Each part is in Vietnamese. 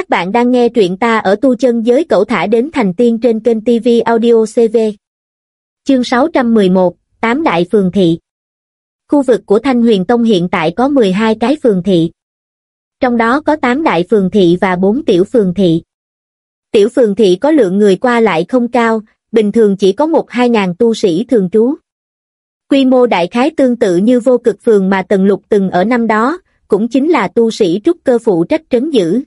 Các bạn đang nghe truyện ta ở tu chân giới cậu thả đến thành tiên trên kênh TV Audio CV. Chương 611, Tám Đại Phường Thị Khu vực của Thanh Huyền Tông hiện tại có 12 cái phường thị. Trong đó có 8 đại phường thị và 4 tiểu phường thị. Tiểu phường thị có lượng người qua lại không cao, bình thường chỉ có một hai ngàn tu sĩ thường trú. Quy mô đại khái tương tự như vô cực phường mà Tần Lục từng ở năm đó, cũng chính là tu sĩ trúc cơ phụ trách trấn giữ.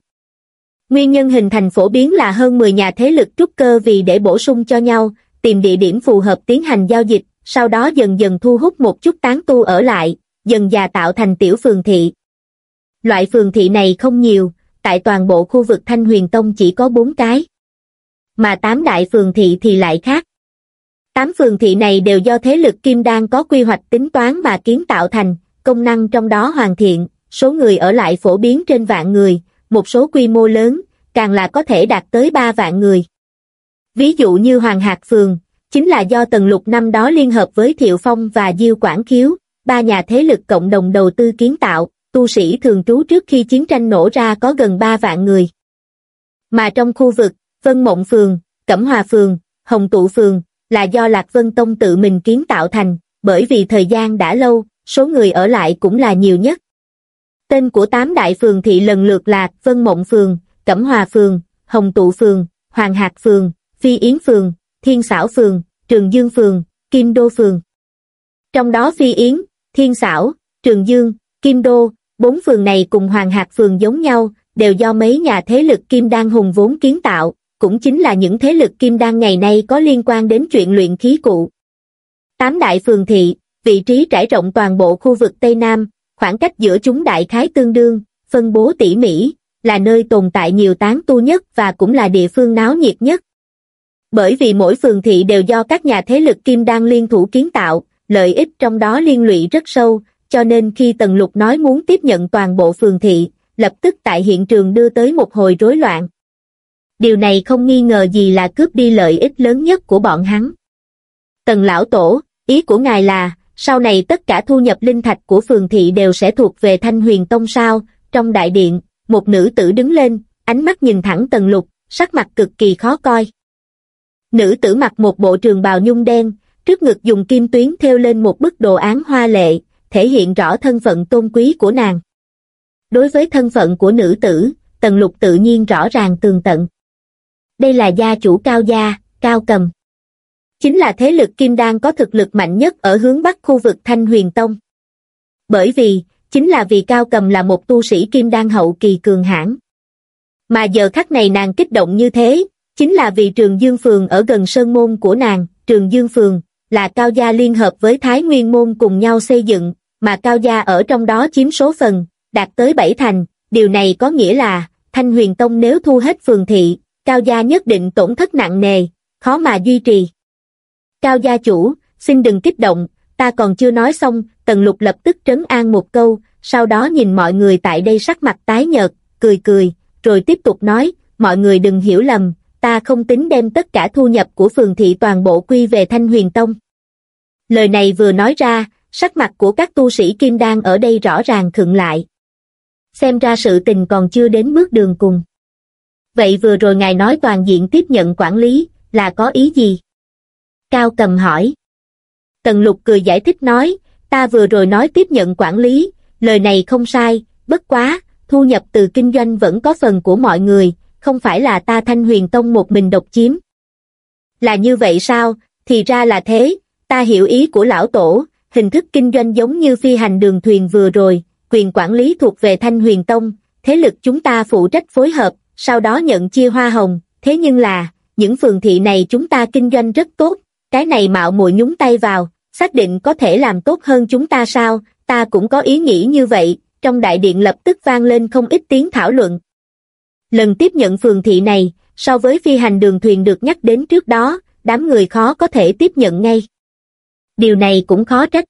Nguyên nhân hình thành phổ biến là hơn 10 nhà thế lực trúc cơ vì để bổ sung cho nhau, tìm địa điểm phù hợp tiến hành giao dịch, sau đó dần dần thu hút một chút tán tu ở lại, dần già tạo thành tiểu phường thị. Loại phường thị này không nhiều, tại toàn bộ khu vực Thanh Huyền Tông chỉ có 4 cái. Mà tám đại phường thị thì lại khác. Tám phường thị này đều do thế lực kim đan có quy hoạch tính toán mà kiến tạo thành, công năng trong đó hoàn thiện, số người ở lại phổ biến trên vạn người, một số quy mô lớn, càng là có thể đạt tới 3 vạn người. Ví dụ như Hoàng Hạc Phường, chính là do Tần Lục năm đó liên hợp với Thiệu Phong và Diêu Quảng Khiếu, ba nhà thế lực cộng đồng đầu tư kiến tạo, tu sĩ thường trú trước khi chiến tranh nổ ra có gần 3 vạn người. Mà trong khu vực, Vân Mộng Phường, Cẩm Hòa Phường, Hồng Tụ Phường, là do Lạc Vân Tông tự mình kiến tạo thành, bởi vì thời gian đã lâu, số người ở lại cũng là nhiều nhất. Tên của tám đại phường thị lần lượt là Vân Mộng Phường, Cẩm Hòa Phường, Hồng Tụ Phường, Hoàng Hạc Phường, Phi Yến Phường, Thiên Xảo Phường, Trường Dương Phường, Kim Đô Phường. Trong đó Phi Yến, Thiên Xảo, Trường Dương, Kim Đô, bốn phường này cùng Hoàng Hạc Phường giống nhau, đều do mấy nhà thế lực Kim Đan hùng vốn kiến tạo, cũng chính là những thế lực Kim Đan ngày nay có liên quan đến chuyện luyện khí cụ. Tám đại phường thị, vị trí trải rộng toàn bộ khu vực Tây Nam, khoảng cách giữa chúng đại khái tương đương, phân bố tỉ mỉ, là nơi tồn tại nhiều tán tu nhất và cũng là địa phương náo nhiệt nhất. Bởi vì mỗi phường thị đều do các nhà thế lực kim đan liên thủ kiến tạo, lợi ích trong đó liên lụy rất sâu, cho nên khi Tần Lục nói muốn tiếp nhận toàn bộ phường thị, lập tức tại hiện trường đưa tới một hồi rối loạn. Điều này không nghi ngờ gì là cướp đi lợi ích lớn nhất của bọn hắn. Tần Lão Tổ, ý của ngài là, sau này tất cả thu nhập linh thạch của phường thị đều sẽ thuộc về Thanh Huyền Tông sao, trong đại điện, một nữ tử đứng lên, ánh mắt nhìn thẳng Tần Lục, sắc mặt cực kỳ khó coi. Nữ tử mặc một bộ trường bào nhung đen, trước ngực dùng kim tuyến thêu lên một bức đồ án hoa lệ, thể hiện rõ thân phận tôn quý của nàng. Đối với thân phận của nữ tử, Tần Lục tự nhiên rõ ràng tường tận. Đây là gia chủ cao gia, cao cầm chính là thế lực kim đan có thực lực mạnh nhất ở hướng bắc khu vực Thanh Huyền Tông. Bởi vì, chính là vì Cao Cầm là một tu sĩ kim đan hậu kỳ cường hãn. Mà giờ khắc này nàng kích động như thế, chính là vì Trường Dương Phường ở gần sơn môn của nàng, Trường Dương Phường, là Cao Gia liên hợp với Thái Nguyên Môn cùng nhau xây dựng, mà Cao Gia ở trong đó chiếm số phần, đạt tới bảy thành, điều này có nghĩa là, Thanh Huyền Tông nếu thu hết phường thị, Cao Gia nhất định tổn thất nặng nề, khó mà duy trì. Cao gia chủ, xin đừng kích động, ta còn chưa nói xong, tần lục lập tức trấn an một câu, sau đó nhìn mọi người tại đây sắc mặt tái nhợt, cười cười, rồi tiếp tục nói, mọi người đừng hiểu lầm, ta không tính đem tất cả thu nhập của phường thị toàn bộ quy về Thanh Huyền Tông. Lời này vừa nói ra, sắc mặt của các tu sĩ Kim Đan ở đây rõ ràng khựng lại. Xem ra sự tình còn chưa đến bước đường cùng. Vậy vừa rồi ngài nói toàn diện tiếp nhận quản lý, là có ý gì? Cao cầm hỏi. Tần lục cười giải thích nói, ta vừa rồi nói tiếp nhận quản lý, lời này không sai, bất quá, thu nhập từ kinh doanh vẫn có phần của mọi người, không phải là ta thanh huyền tông một mình độc chiếm. Là như vậy sao, thì ra là thế, ta hiểu ý của lão tổ, hình thức kinh doanh giống như phi hành đường thuyền vừa rồi, quyền quản lý thuộc về thanh huyền tông, thế lực chúng ta phụ trách phối hợp, sau đó nhận chia hoa hồng, thế nhưng là, những phường thị này chúng ta kinh doanh rất tốt, cái này mạo muội nhúng tay vào, xác định có thể làm tốt hơn chúng ta sao, ta cũng có ý nghĩ như vậy, trong đại điện lập tức vang lên không ít tiếng thảo luận. Lần tiếp nhận phường thị này, so với phi hành đường thuyền được nhắc đến trước đó, đám người khó có thể tiếp nhận ngay. Điều này cũng khó trách.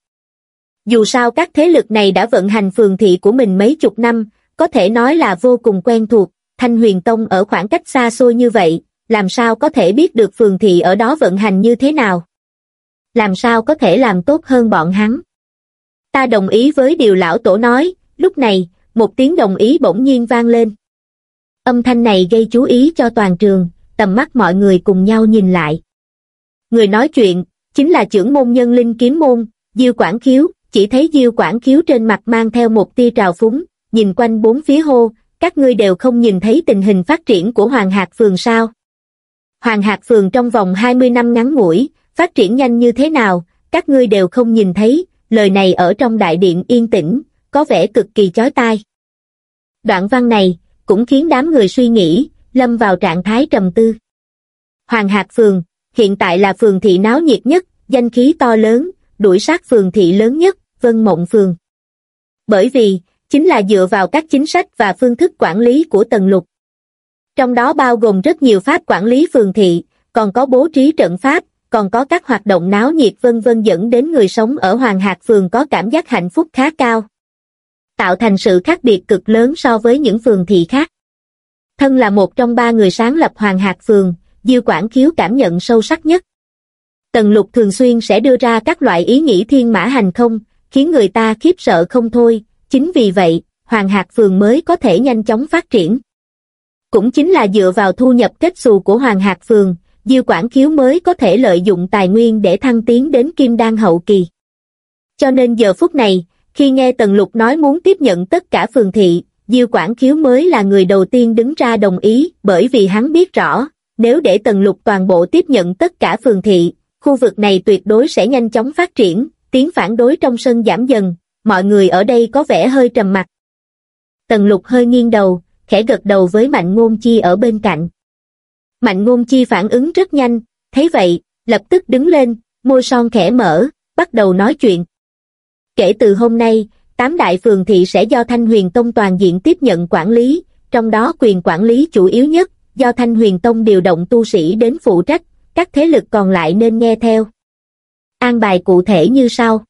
Dù sao các thế lực này đã vận hành phường thị của mình mấy chục năm, có thể nói là vô cùng quen thuộc, Thanh Huyền Tông ở khoảng cách xa xôi như vậy, làm sao có thể biết được phường thị ở đó vận hành như thế nào? Làm sao có thể làm tốt hơn bọn hắn? Ta đồng ý với điều lão tổ nói, lúc này, một tiếng đồng ý bỗng nhiên vang lên. Âm thanh này gây chú ý cho toàn trường, tầm mắt mọi người cùng nhau nhìn lại. Người nói chuyện, chính là trưởng môn nhân linh kiếm môn, Diêu Quảng Khiếu, chỉ thấy Diêu Quảng Khiếu trên mặt mang theo một tia trào phúng, nhìn quanh bốn phía hô, các ngươi đều không nhìn thấy tình hình phát triển của Hoàng Hạc Phường sao. Hoàng Hạc Phường trong vòng 20 năm ngắn ngủi, phát triển nhanh như thế nào, các ngươi đều không nhìn thấy, lời này ở trong đại điện yên tĩnh, có vẻ cực kỳ chói tai. Đoạn văn này, cũng khiến đám người suy nghĩ, lâm vào trạng thái trầm tư. Hoàng Hạc Phường, hiện tại là phường thị náo nhiệt nhất, danh khí to lớn, đuổi sát phường thị lớn nhất, Vân Mộng Phường. Bởi vì, chính là dựa vào các chính sách và phương thức quản lý của Tần Lục. Trong đó bao gồm rất nhiều pháp quản lý phường thị, còn có bố trí trận pháp, còn có các hoạt động náo nhiệt vân vân dẫn đến người sống ở Hoàng Hạc Phường có cảm giác hạnh phúc khá cao. Tạo thành sự khác biệt cực lớn so với những phường thị khác. Thân là một trong ba người sáng lập Hoàng Hạc Phường, Diêu Quảng Khiếu cảm nhận sâu sắc nhất. Tần lục thường xuyên sẽ đưa ra các loại ý nghĩ thiên mã hành không, khiến người ta khiếp sợ không thôi, chính vì vậy, Hoàng Hạc Phường mới có thể nhanh chóng phát triển. Cũng chính là dựa vào thu nhập kết xù của Hoàng Hạc Phường, Diêu Quảng Khiếu mới có thể lợi dụng tài nguyên để thăng tiến đến Kim Đan hậu kỳ. Cho nên giờ phút này, khi nghe Tần Lục nói muốn tiếp nhận tất cả phường thị, Diêu Quảng Khiếu mới là người đầu tiên đứng ra đồng ý, bởi vì hắn biết rõ, nếu để Tần Lục toàn bộ tiếp nhận tất cả phường thị, khu vực này tuyệt đối sẽ nhanh chóng phát triển, tiếng phản đối trong sân giảm dần, mọi người ở đây có vẻ hơi trầm mặc. Tần Lục hơi nghiêng đầu, khẽ gật đầu với Mạnh Ngôn Chi ở bên cạnh. Mạnh Ngôn Chi phản ứng rất nhanh, thấy vậy, lập tức đứng lên, môi son khẽ mở, bắt đầu nói chuyện. Kể từ hôm nay, tám đại phường thị sẽ do Thanh Huyền Tông toàn diện tiếp nhận quản lý, trong đó quyền quản lý chủ yếu nhất, do Thanh Huyền Tông điều động tu sĩ đến phụ trách, các thế lực còn lại nên nghe theo. An bài cụ thể như sau.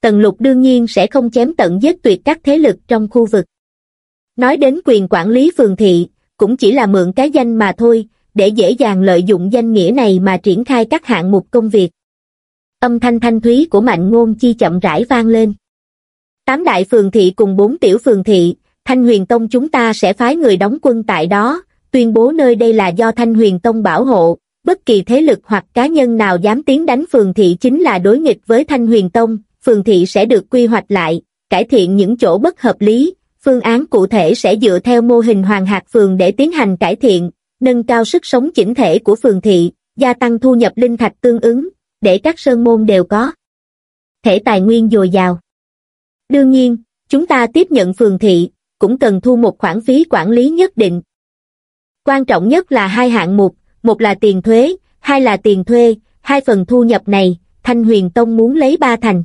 Tần lục đương nhiên sẽ không chém tận giết tuyệt các thế lực trong khu vực. Nói đến quyền quản lý phường thị, cũng chỉ là mượn cái danh mà thôi, để dễ dàng lợi dụng danh nghĩa này mà triển khai các hạng mục công việc. Âm thanh thanh thúy của mạnh ngôn chi chậm rãi vang lên. Tám đại phường thị cùng bốn tiểu phường thị, Thanh Huyền Tông chúng ta sẽ phái người đóng quân tại đó, tuyên bố nơi đây là do Thanh Huyền Tông bảo hộ, bất kỳ thế lực hoặc cá nhân nào dám tiến đánh phường thị chính là đối nghịch với Thanh Huyền Tông, phường thị sẽ được quy hoạch lại, cải thiện những chỗ bất hợp lý, phương án cụ thể sẽ dựa theo mô hình hoàng hạt phường để tiến hành cải thiện, nâng cao sức sống chỉnh thể của phường thị, gia tăng thu nhập linh thạch tương ứng, để các sơn môn đều có thể tài nguyên dồi dào. Đương nhiên, chúng ta tiếp nhận phường thị, cũng cần thu một khoản phí quản lý nhất định. Quan trọng nhất là hai hạng mục, một là tiền thuế, hai là tiền thuê, hai phần thu nhập này, Thanh Huyền Tông muốn lấy ba thành.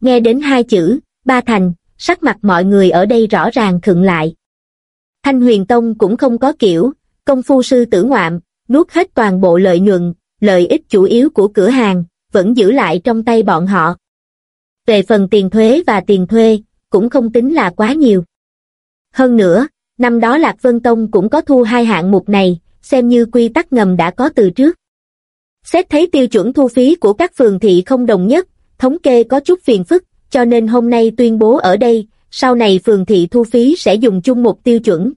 Nghe đến hai chữ, ba thành, sắc mặt mọi người ở đây rõ ràng khựng lại. Thanh Huyền Tông cũng không có kiểu, công phu sư tử ngoạm, nuốt hết toàn bộ lợi nhuận, lợi ích chủ yếu của cửa hàng, vẫn giữ lại trong tay bọn họ. Về phần tiền thuế và tiền thuê, cũng không tính là quá nhiều. Hơn nữa, năm đó Lạc Vân Tông cũng có thu hai hạng mục này, xem như quy tắc ngầm đã có từ trước. Xét thấy tiêu chuẩn thu phí của các phường thị không đồng nhất, thống kê có chút phiền phức, cho nên hôm nay tuyên bố ở đây, sau này phường thị thu phí sẽ dùng chung một tiêu chuẩn.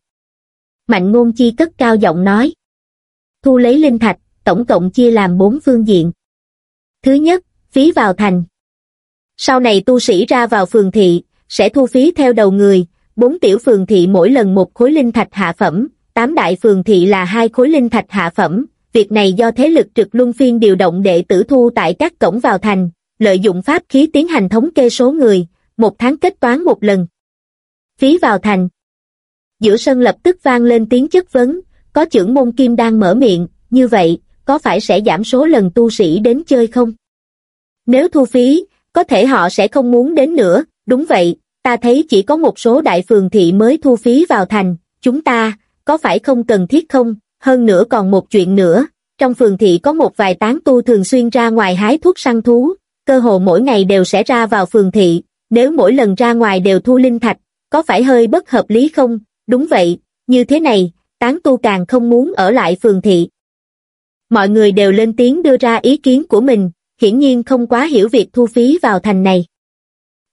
Mạnh ngôn chi cất cao giọng nói. Thu lấy linh thạch, tổng cộng chia làm bốn phương diện. Thứ nhất, phí vào thành. Sau này tu sĩ ra vào phường thị, sẽ thu phí theo đầu người, bốn tiểu phường thị mỗi lần một khối linh thạch hạ phẩm, tám đại phường thị là hai khối linh thạch hạ phẩm, việc này do thế lực trực luân phiên điều động đệ tử thu tại các cổng vào thành, lợi dụng pháp khí tiến hành thống kê số người, một tháng kết toán một lần. Phí vào thành. Giữa sân lập tức vang lên tiếng chất vấn, có trưởng môn kim đang mở miệng, như vậy, có phải sẽ giảm số lần tu sĩ đến chơi không? Nếu thu phí, có thể họ sẽ không muốn đến nữa, đúng vậy, ta thấy chỉ có một số đại phường thị mới thu phí vào thành, chúng ta, có phải không cần thiết không? Hơn nữa còn một chuyện nữa, trong phường thị có một vài tán tu thường xuyên ra ngoài hái thuốc săn thú, cơ hồ mỗi ngày đều sẽ ra vào phường thị, nếu mỗi lần ra ngoài đều thu linh thạch, có phải hơi bất hợp lý không? Đúng vậy, như thế này, tán tu càng không muốn ở lại phường thị. Mọi người đều lên tiếng đưa ra ý kiến của mình, hiển nhiên không quá hiểu việc thu phí vào thành này.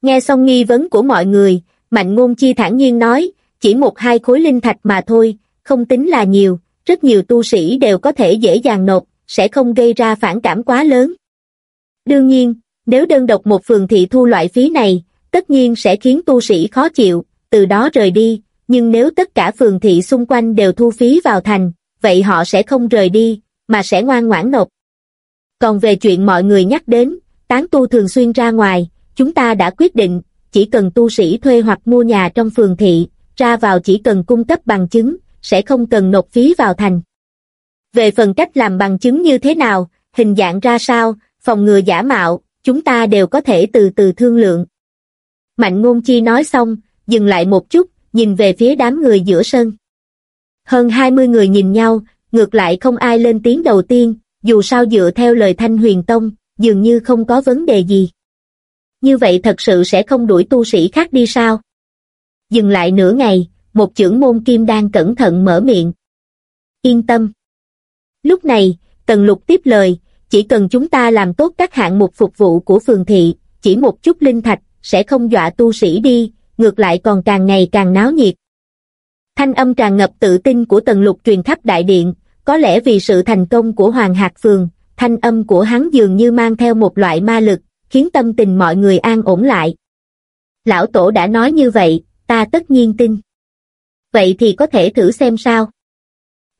Nghe xong nghi vấn của mọi người, Mạnh Ngôn Chi thản nhiên nói, chỉ một hai khối linh thạch mà thôi, không tính là nhiều, rất nhiều tu sĩ đều có thể dễ dàng nộp, sẽ không gây ra phản cảm quá lớn. Đương nhiên, nếu đơn độc một phường thị thu loại phí này, tất nhiên sẽ khiến tu sĩ khó chịu, từ đó rời đi, nhưng nếu tất cả phường thị xung quanh đều thu phí vào thành, vậy họ sẽ không rời đi, mà sẽ ngoan ngoãn nộp. Còn về chuyện mọi người nhắc đến, tán tu thường xuyên ra ngoài, chúng ta đã quyết định, chỉ cần tu sĩ thuê hoặc mua nhà trong phường thị, ra vào chỉ cần cung cấp bằng chứng, sẽ không cần nộp phí vào thành. Về phần cách làm bằng chứng như thế nào, hình dạng ra sao, phòng ngừa giả mạo, chúng ta đều có thể từ từ thương lượng. Mạnh ngôn chi nói xong, dừng lại một chút, nhìn về phía đám người giữa sân. Hơn 20 người nhìn nhau, ngược lại không ai lên tiếng đầu tiên, dù sao dựa theo lời Thanh Huyền Tông, dường như không có vấn đề gì. Như vậy thật sự sẽ không đuổi tu sĩ khác đi sao? Dừng lại nửa ngày, một trưởng môn kim đang cẩn thận mở miệng. Yên tâm. Lúc này, Tần Lục tiếp lời, chỉ cần chúng ta làm tốt các hạng mục phục vụ của phường thị, chỉ một chút linh thạch, sẽ không dọa tu sĩ đi, ngược lại còn càng ngày càng náo nhiệt. Thanh âm tràn ngập tự tin của Tần Lục truyền khắp đại điện, có lẽ vì sự thành công của Hoàng Hạc Phường, thanh âm của hắn dường như mang theo một loại ma lực, khiến tâm tình mọi người an ổn lại. Lão Tổ đã nói như vậy, ta tất nhiên tin. Vậy thì có thể thử xem sao.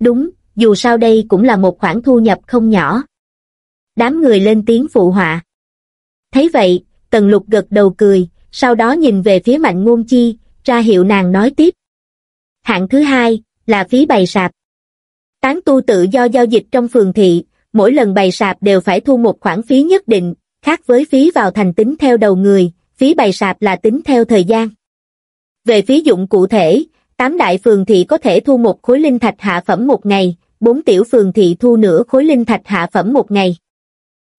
Đúng, dù sao đây cũng là một khoản thu nhập không nhỏ. Đám người lên tiếng phụ họa. Thấy vậy, Tần Lục gật đầu cười, sau đó nhìn về phía Mạnh Ngôn Chi, ra hiệu nàng nói tiếp. Hạng thứ hai, là phí bày sạp. Tán tu tự do giao dịch trong phường thị, mỗi lần bày sạp đều phải thu một khoản phí nhất định, khác với phí vào thành tính theo đầu người, phí bày sạp là tính theo thời gian. Về phí dụng cụ thể, tám đại phường thị có thể thu một khối linh thạch hạ phẩm một ngày, bốn tiểu phường thị thu nửa khối linh thạch hạ phẩm một ngày.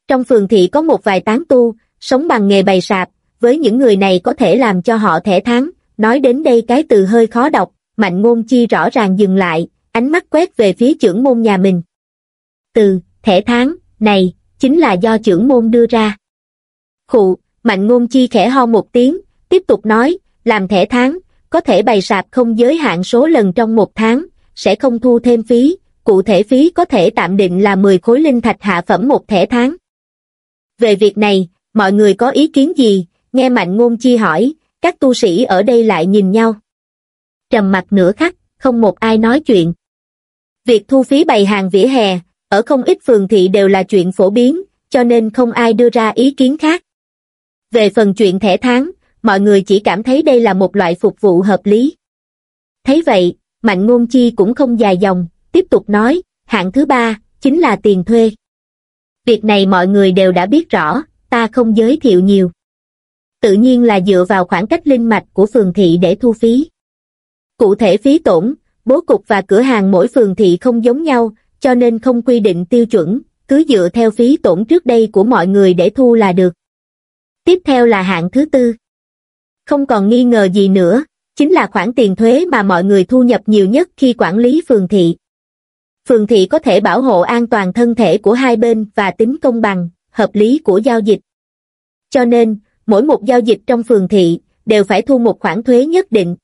Trong phường thị có một vài tán tu, sống bằng nghề bày sạp, với những người này có thể làm cho họ thẻ tháng, nói đến đây cái từ hơi khó đọc, mạnh ngôn chi rõ ràng dừng lại, ánh mắt quét về phía trưởng môn nhà mình. Từ, thẻ tháng, này, chính là do trưởng môn đưa ra. Khụ, mạnh ngôn chi khẽ ho một tiếng, tiếp tục nói, làm thẻ tháng, có thể bày sạp không giới hạn số lần trong một tháng, sẽ không thu thêm phí, cụ thể phí có thể tạm định là 10 khối linh thạch hạ phẩm một thẻ tháng. Về việc này, mọi người có ý kiến gì, nghe mạnh ngôn chi hỏi, các tu sĩ ở đây lại nhìn nhau. Trầm mặt nửa khắc, không một ai nói chuyện. Việc thu phí bày hàng vỉa hè, ở không ít phường thị đều là chuyện phổ biến, cho nên không ai đưa ra ý kiến khác. Về phần chuyện thẻ tháng, mọi người chỉ cảm thấy đây là một loại phục vụ hợp lý. Thấy vậy, Mạnh Ngôn Chi cũng không dài dòng, tiếp tục nói, hạng thứ ba, chính là tiền thuê. Việc này mọi người đều đã biết rõ, ta không giới thiệu nhiều. Tự nhiên là dựa vào khoảng cách linh mạch của phường thị để thu phí. Cụ thể phí tổn, bố cục và cửa hàng mỗi phường thị không giống nhau, cho nên không quy định tiêu chuẩn, cứ dựa theo phí tổn trước đây của mọi người để thu là được. Tiếp theo là hạng thứ tư. Không còn nghi ngờ gì nữa, chính là khoản tiền thuế mà mọi người thu nhập nhiều nhất khi quản lý phường thị. Phường thị có thể bảo hộ an toàn thân thể của hai bên và tính công bằng, hợp lý của giao dịch. Cho nên, mỗi một giao dịch trong phường thị đều phải thu một khoản thuế nhất định.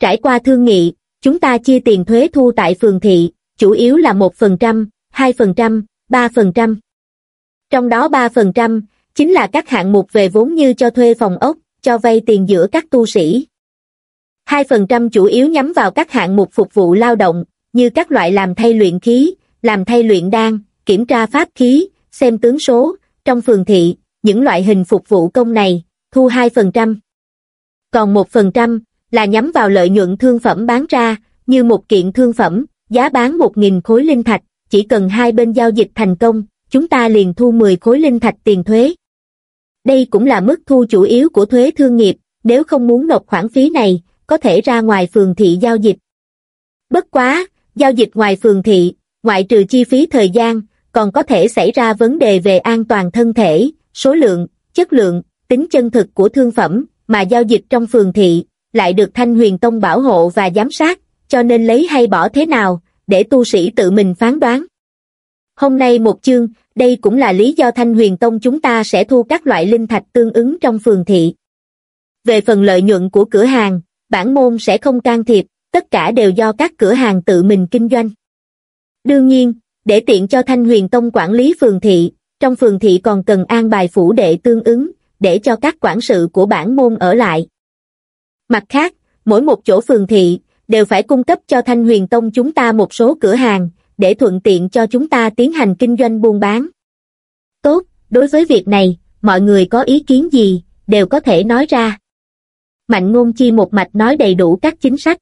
Trải qua thương nghị, chúng ta chia tiền thuế thu tại phường thị, chủ yếu là 1%, 2%, 3%. Trong đó 3% chính là các hạng mục về vốn như cho thuê phòng ốc, cho vay tiền giữa các tu sĩ. 2% chủ yếu nhắm vào các hạng mục phục vụ lao động, như các loại làm thay luyện khí, làm thay luyện đan, kiểm tra pháp khí, xem tướng số, trong phường thị, những loại hình phục vụ công này, thu 2%. Còn 1% là nhắm vào lợi nhuận thương phẩm bán ra, như một kiện thương phẩm, giá bán 1.000 khối linh thạch, chỉ cần hai bên giao dịch thành công, chúng ta liền thu 10 khối linh thạch tiền thuế. Đây cũng là mức thu chủ yếu của thuế thương nghiệp, nếu không muốn nộp khoản phí này, có thể ra ngoài phường thị giao dịch. Bất quá, giao dịch ngoài phường thị, ngoại trừ chi phí thời gian, còn có thể xảy ra vấn đề về an toàn thân thể, số lượng, chất lượng, tính chân thực của thương phẩm, mà giao dịch trong phường thị, lại được Thanh Huyền Tông bảo hộ và giám sát, cho nên lấy hay bỏ thế nào, để tu sĩ tự mình phán đoán. Hôm nay một chương, đây cũng là lý do Thanh Huyền Tông chúng ta sẽ thu các loại linh thạch tương ứng trong phường thị. Về phần lợi nhuận của cửa hàng, bản môn sẽ không can thiệp, tất cả đều do các cửa hàng tự mình kinh doanh. Đương nhiên, để tiện cho Thanh Huyền Tông quản lý phường thị, trong phường thị còn cần an bài phủ đệ tương ứng, để cho các quản sự của bản môn ở lại. Mặt khác, mỗi một chỗ phường thị, đều phải cung cấp cho Thanh Huyền Tông chúng ta một số cửa hàng, để thuận tiện cho chúng ta tiến hành kinh doanh buôn bán. Tốt, đối với việc này, mọi người có ý kiến gì, đều có thể nói ra. Mạnh ngôn chi một mạch nói đầy đủ các chính sách.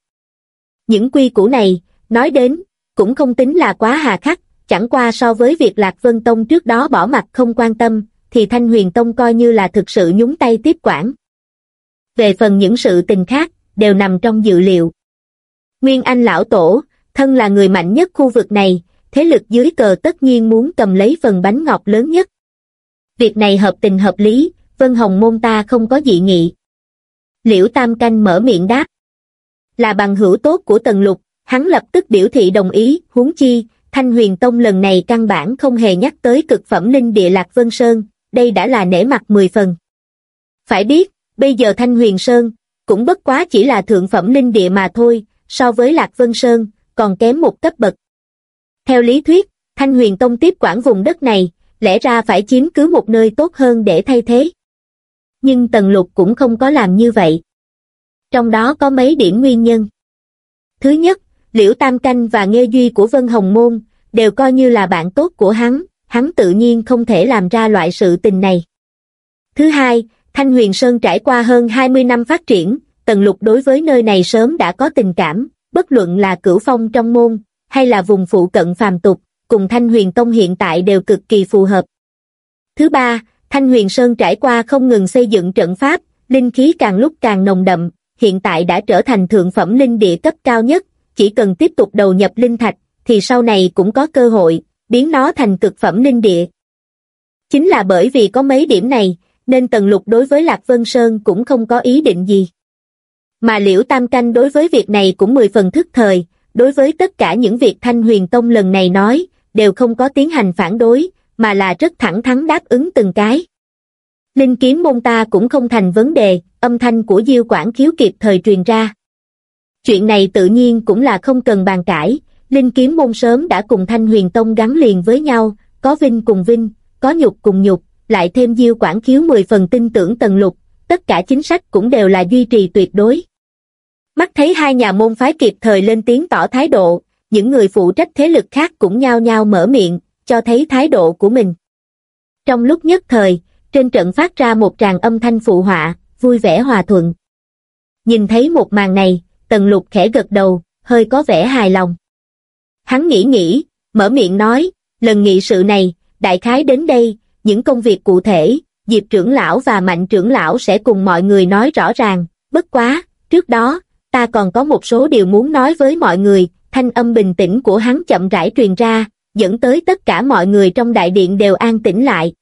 Những quy củ này, nói đến, cũng không tính là quá hà khắc, chẳng qua so với việc Lạc Vân Tông trước đó bỏ mặt không quan tâm, thì Thanh Huyền Tông coi như là thực sự nhúng tay tiếp quản. Về phần những sự tình khác, đều nằm trong dự liệu. Nguyên Anh Lão Tổ, thân là người mạnh nhất khu vực này, thế lực dưới cờ tất nhiên muốn cầm lấy phần bánh ngọt lớn nhất. Việc này hợp tình hợp lý, Vân Hồng môn ta không có dị nghị. Liễu Tam Canh mở miệng đáp. Là bằng hữu tốt của Tần Lục, hắn lập tức biểu thị đồng ý, huống chi, Thanh Huyền Tông lần này căn bản không hề nhắc tới cực phẩm linh địa Lạc Vân Sơn, đây đã là nể mặt 10 phần. Phải biết, bây giờ Thanh Huyền Sơn, cũng bất quá chỉ là thượng phẩm linh địa mà thôi, so với Lạc Vân Sơn, còn kém một cấp bậc. Theo lý thuyết, Thanh Huyền Tông tiếp quản vùng đất này, lẽ ra phải chiếm cứ một nơi tốt hơn để thay thế. Nhưng Tần Lục cũng không có làm như vậy. Trong đó có mấy điểm nguyên nhân. Thứ nhất, Liễu Tam Canh và Nghê Duy của Vân Hồng Môn, đều coi như là bạn tốt của hắn, hắn tự nhiên không thể làm ra loại sự tình này. Thứ hai, Thanh Huyền Sơn trải qua hơn 20 năm phát triển, Tần Lục đối với nơi này sớm đã có tình cảm, bất luận là cửu phong trong môn, hay là vùng phụ cận phàm tục, cùng Thanh Huyền Tông hiện tại đều cực kỳ phù hợp. Thứ ba, Thanh Huyền Sơn trải qua không ngừng xây dựng trận pháp, linh khí càng lúc càng nồng đậm, hiện tại đã trở thành thượng phẩm linh địa cấp cao nhất, chỉ cần tiếp tục đầu nhập linh thạch, thì sau này cũng có cơ hội, biến nó thành cực phẩm linh địa. Chính là bởi vì có mấy điểm này, nên Tần Lục đối với Lạc Vân Sơn cũng không có ý định gì. Mà Liễu Tam Canh đối với việc này cũng mười phần thức thời, đối với tất cả những việc Thanh Huyền Tông lần này nói, đều không có tiến hành phản đối, mà là rất thẳng thắn đáp ứng từng cái. Linh kiếm môn ta cũng không thành vấn đề, âm thanh của Diêu Quảng khiếu kịp thời truyền ra. Chuyện này tự nhiên cũng là không cần bàn cãi, Linh kiếm môn sớm đã cùng Thanh Huyền Tông gắn liền với nhau, có vinh cùng vinh, có nhục cùng nhục, lại thêm Diêu Quảng khiếu 10 phần tin tưởng tần lục, tất cả chính sách cũng đều là duy trì tuyệt đối. Mắt thấy hai nhà môn phái kịp thời lên tiếng tỏ thái độ, những người phụ trách thế lực khác cũng nhao nhao mở miệng, cho thấy thái độ của mình. Trong lúc nhất thời, trên trận phát ra một tràng âm thanh phụ họa, vui vẻ hòa thuận. Nhìn thấy một màn này, tần lục khẽ gật đầu, hơi có vẻ hài lòng. Hắn nghĩ nghĩ, mở miệng nói, lần nghị sự này, đại khái đến đây, những công việc cụ thể, Diệp trưởng lão và Mạnh trưởng lão sẽ cùng mọi người nói rõ ràng, bất quá, trước đó, ta còn có một số điều muốn nói với mọi người, thanh âm bình tĩnh của hắn chậm rãi truyền ra, dẫn tới tất cả mọi người trong đại điện đều an tĩnh lại.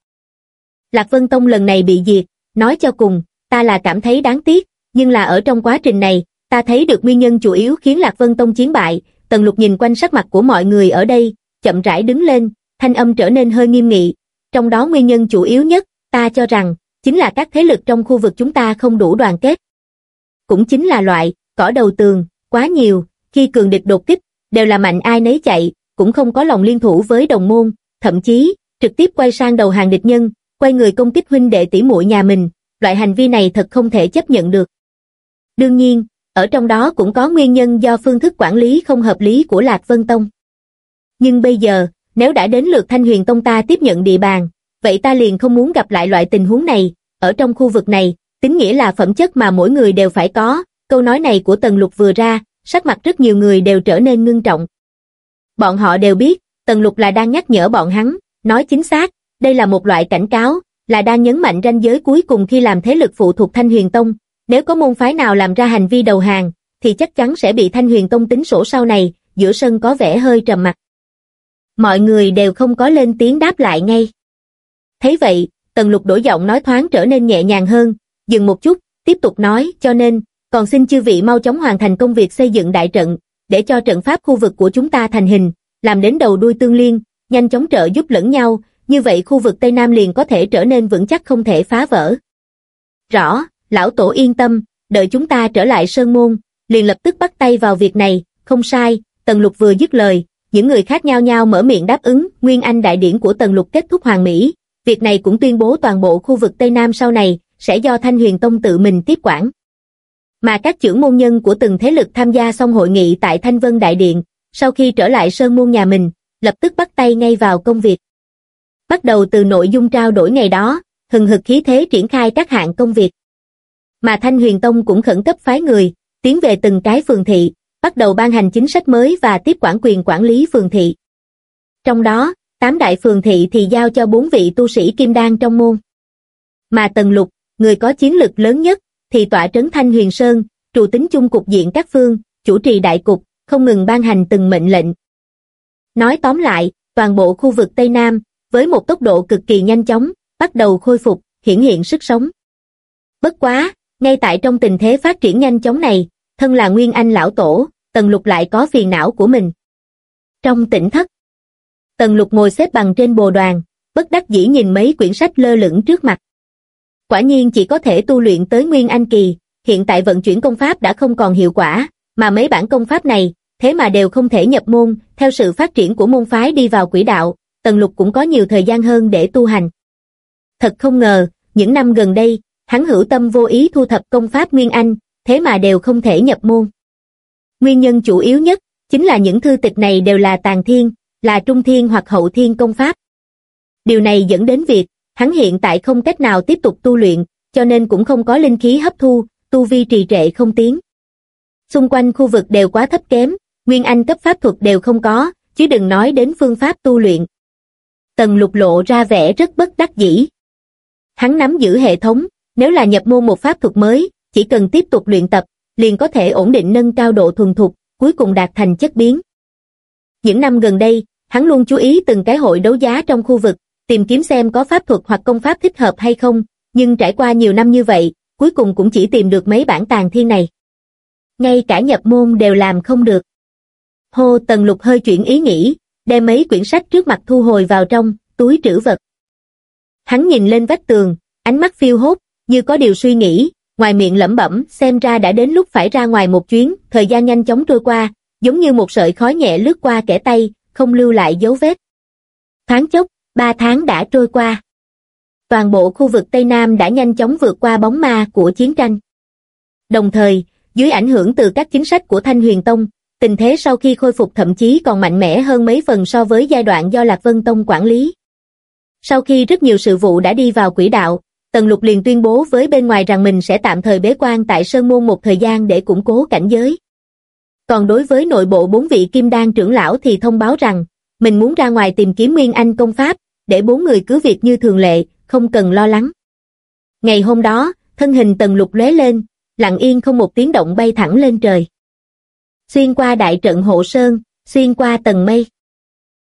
Lạc Vân Tông lần này bị diệt, nói cho cùng, ta là cảm thấy đáng tiếc, nhưng là ở trong quá trình này, ta thấy được nguyên nhân chủ yếu khiến Lạc Vân Tông chiến bại, Tần Lục nhìn quanh sắc mặt của mọi người ở đây, chậm rãi đứng lên, thanh âm trở nên hơi nghiêm nghị, trong đó nguyên nhân chủ yếu nhất, ta cho rằng, chính là các thế lực trong khu vực chúng ta không đủ đoàn kết. Cũng chính là loại, cỏ đầu tường, quá nhiều, khi cường địch đột kích, đều là mạnh ai nấy chạy, cũng không có lòng liên thủ với đồng môn, thậm chí, trực tiếp quay sang đầu hàng địch nhân, quay người công kích huynh đệ tỷ muội nhà mình, loại hành vi này thật không thể chấp nhận được. Đương nhiên, ở trong đó cũng có nguyên nhân do phương thức quản lý không hợp lý của Lạc Vân Tông. Nhưng bây giờ, nếu đã đến lượt Thanh Huyền Tông ta tiếp nhận địa bàn, vậy ta liền không muốn gặp lại loại tình huống này, ở trong khu vực này, tính nghĩa là phẩm chất mà mỗi người đều phải có, câu nói này của Tần Lục vừa ra, sắc mặt rất nhiều người đều trở nên ngưng trọng. Bọn họ đều biết, Tần Lục là đang nhắc nhở bọn hắn, nói chính xác, đây là một loại cảnh cáo, là đang nhấn mạnh ranh giới cuối cùng khi làm thế lực phụ thuộc Thanh Huyền Tông, nếu có môn phái nào làm ra hành vi đầu hàng, thì chắc chắn sẽ bị Thanh Huyền Tông tính sổ sau này, giữa sân có vẻ hơi trầm mặc. Mọi người đều không có lên tiếng đáp lại ngay. Thấy vậy, Tần Lục đổi giọng nói thoáng trở nên nhẹ nhàng hơn, dừng một chút, tiếp tục nói, cho nên, còn xin chư vị mau chóng hoàn thành công việc xây dựng đại trận, để cho trận pháp khu vực của chúng ta thành hình, làm đến đầu đuôi tương liên, nhanh chóng trợ giúp lẫn nhau, như vậy khu vực Tây Nam liền có thể trở nên vững chắc không thể phá vỡ. Rõ, lão tổ yên tâm, đợi chúng ta trở lại Sơn Môn, liền lập tức bắt tay vào việc này, không sai, Tần Lục vừa dứt lời, những người khác nhau nhau mở miệng đáp ứng, Nguyên Anh đại điển của Tần Lục kết thúc hoàn mỹ, việc này cũng tuyên bố toàn bộ khu vực Tây Nam sau này, sẽ do Thanh Huyền Tông tự mình tiếp quản. Mà các trưởng môn nhân của từng thế lực tham gia xong hội nghị tại Thanh Vân Đại Điện, sau khi trở lại sơn môn nhà mình, lập tức bắt tay ngay vào công việc. Bắt đầu từ nội dung trao đổi ngày đó, hừng hực khí thế triển khai các hạng công việc. Mà Thanh Huyền Tông cũng khẩn cấp phái người, tiến về từng cái phường thị, bắt đầu ban hành chính sách mới và tiếp quản quyền quản lý phường thị. Trong đó, tám đại phường thị thì giao cho bốn vị tu sĩ kim đan trong môn. Mà Tần Lục, người có chiến lực lớn nhất, thì tọa trấn Thanh Huyền Sơn, trụ tính chung cục diện các phương, chủ trì đại cục, không ngừng ban hành từng mệnh lệnh. Nói tóm lại, toàn bộ khu vực Tây Nam, với một tốc độ cực kỳ nhanh chóng, bắt đầu khôi phục, hiển hiện sức sống. Bất quá, ngay tại trong tình thế phát triển nhanh chóng này, thân là Nguyên Anh lão tổ, Tần Lục lại có phiền não của mình. Trong tỉnh thất, Tần Lục ngồi xếp bằng trên bồ đoàn, bất đắc dĩ nhìn mấy quyển sách lơ lửng trước mặt. Quả nhiên chỉ có thể tu luyện tới Nguyên Anh Kỳ, hiện tại vận chuyển công pháp đã không còn hiệu quả, mà mấy bản công pháp này, thế mà đều không thể nhập môn, theo sự phát triển của môn phái đi vào quỹ đạo, Tần Lục cũng có nhiều thời gian hơn để tu hành. Thật không ngờ, những năm gần đây, hắn hữu tâm vô ý thu thập công pháp Nguyên Anh, thế mà đều không thể nhập môn. Nguyên nhân chủ yếu nhất, chính là những thư tịch này đều là tàn thiên, là trung thiên hoặc hậu thiên công pháp. Điều này dẫn đến việc, hắn hiện tại không cách nào tiếp tục tu luyện, cho nên cũng không có linh khí hấp thu, tu vi trì trệ không tiến. Xung quanh khu vực đều quá thấp kém, nguyên anh cấp pháp thuật đều không có, chứ đừng nói đến phương pháp tu luyện. Tần lục lộ ra vẻ rất bất đắc dĩ. Hắn nắm giữ hệ thống, nếu là nhập môn một pháp thuật mới, chỉ cần tiếp tục luyện tập, liền có thể ổn định nâng cao độ thuần thục, cuối cùng đạt thành chất biến. Những năm gần đây, hắn luôn chú ý từng cái hội đấu giá trong khu vực, tìm kiếm xem có pháp thuật hoặc công pháp thích hợp hay không, nhưng trải qua nhiều năm như vậy, cuối cùng cũng chỉ tìm được mấy bản tàn thiên này. Ngay cả nhập môn đều làm không được. Hô Tần Lục hơi chuyển ý nghĩ, đem mấy quyển sách trước mặt thu hồi vào trong, túi trữ vật. Hắn nhìn lên vách tường, ánh mắt phiêu hốt, như có điều suy nghĩ, ngoài miệng lẩm bẩm, xem ra đã đến lúc phải ra ngoài một chuyến, thời gian nhanh chóng trôi qua, giống như một sợi khói nhẹ lướt qua kẻ tay, không lưu lại dấu vết. Thoáng chốc, ba tháng đã trôi qua. Toàn bộ khu vực Tây Nam đã nhanh chóng vượt qua bóng ma của chiến tranh. Đồng thời, dưới ảnh hưởng từ các chính sách của Thanh Huyền Tông, tình thế sau khi khôi phục thậm chí còn mạnh mẽ hơn mấy phần so với giai đoạn do Lạc Vân Tông quản lý. Sau khi rất nhiều sự vụ đã đi vào quỹ đạo, Tần Lục liền tuyên bố với bên ngoài rằng mình sẽ tạm thời bế quan tại Sơn Môn một thời gian để củng cố cảnh giới. Còn đối với nội bộ bốn vị kim đan trưởng lão thì thông báo rằng, mình muốn ra ngoài tìm kiếm Nguyên Anh công pháp, để bốn người cứ việc như thường lệ, không cần lo lắng. Ngày hôm đó, thân hình Tần Lục lóe lên, lặng yên không một tiếng động bay thẳng lên trời. Xuyên qua đại trận hộ sơn, xuyên qua tầng mây.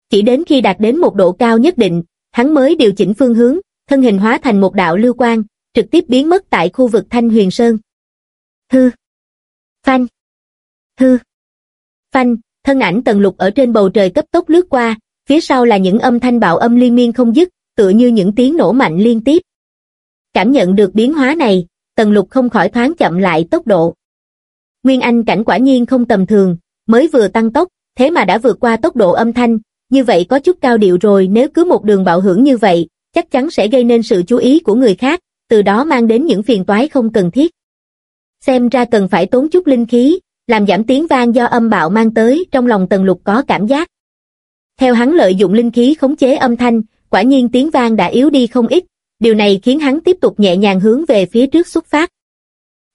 Chỉ đến khi đạt đến một độ cao nhất định, hắn mới điều chỉnh phương hướng, thân hình hóa thành một đạo lưu quang, trực tiếp biến mất tại khu vực Thanh Huyền Sơn. Hư. Phanh. Hư. Phanh, thân ảnh tần lục ở trên bầu trời cấp tốc lướt qua, phía sau là những âm thanh bạo âm liên miên không dứt, tựa như những tiếng nổ mạnh liên tiếp. Cảm nhận được biến hóa này, tần lục không khỏi thoáng chậm lại tốc độ. Nguyên Anh cảnh quả nhiên không tầm thường, mới vừa tăng tốc, thế mà đã vượt qua tốc độ âm thanh, như vậy có chút cao điệu rồi nếu cứ một đường bạo hưởng như vậy, chắc chắn sẽ gây nên sự chú ý của người khác, từ đó mang đến những phiền toái không cần thiết. Xem ra cần phải tốn chút linh khí, làm giảm tiếng vang do âm bạo mang tới trong lòng tần lục có cảm giác. Theo hắn lợi dụng linh khí khống chế âm thanh, quả nhiên tiếng vang đã yếu đi không ít, điều này khiến hắn tiếp tục nhẹ nhàng hướng về phía trước xuất phát.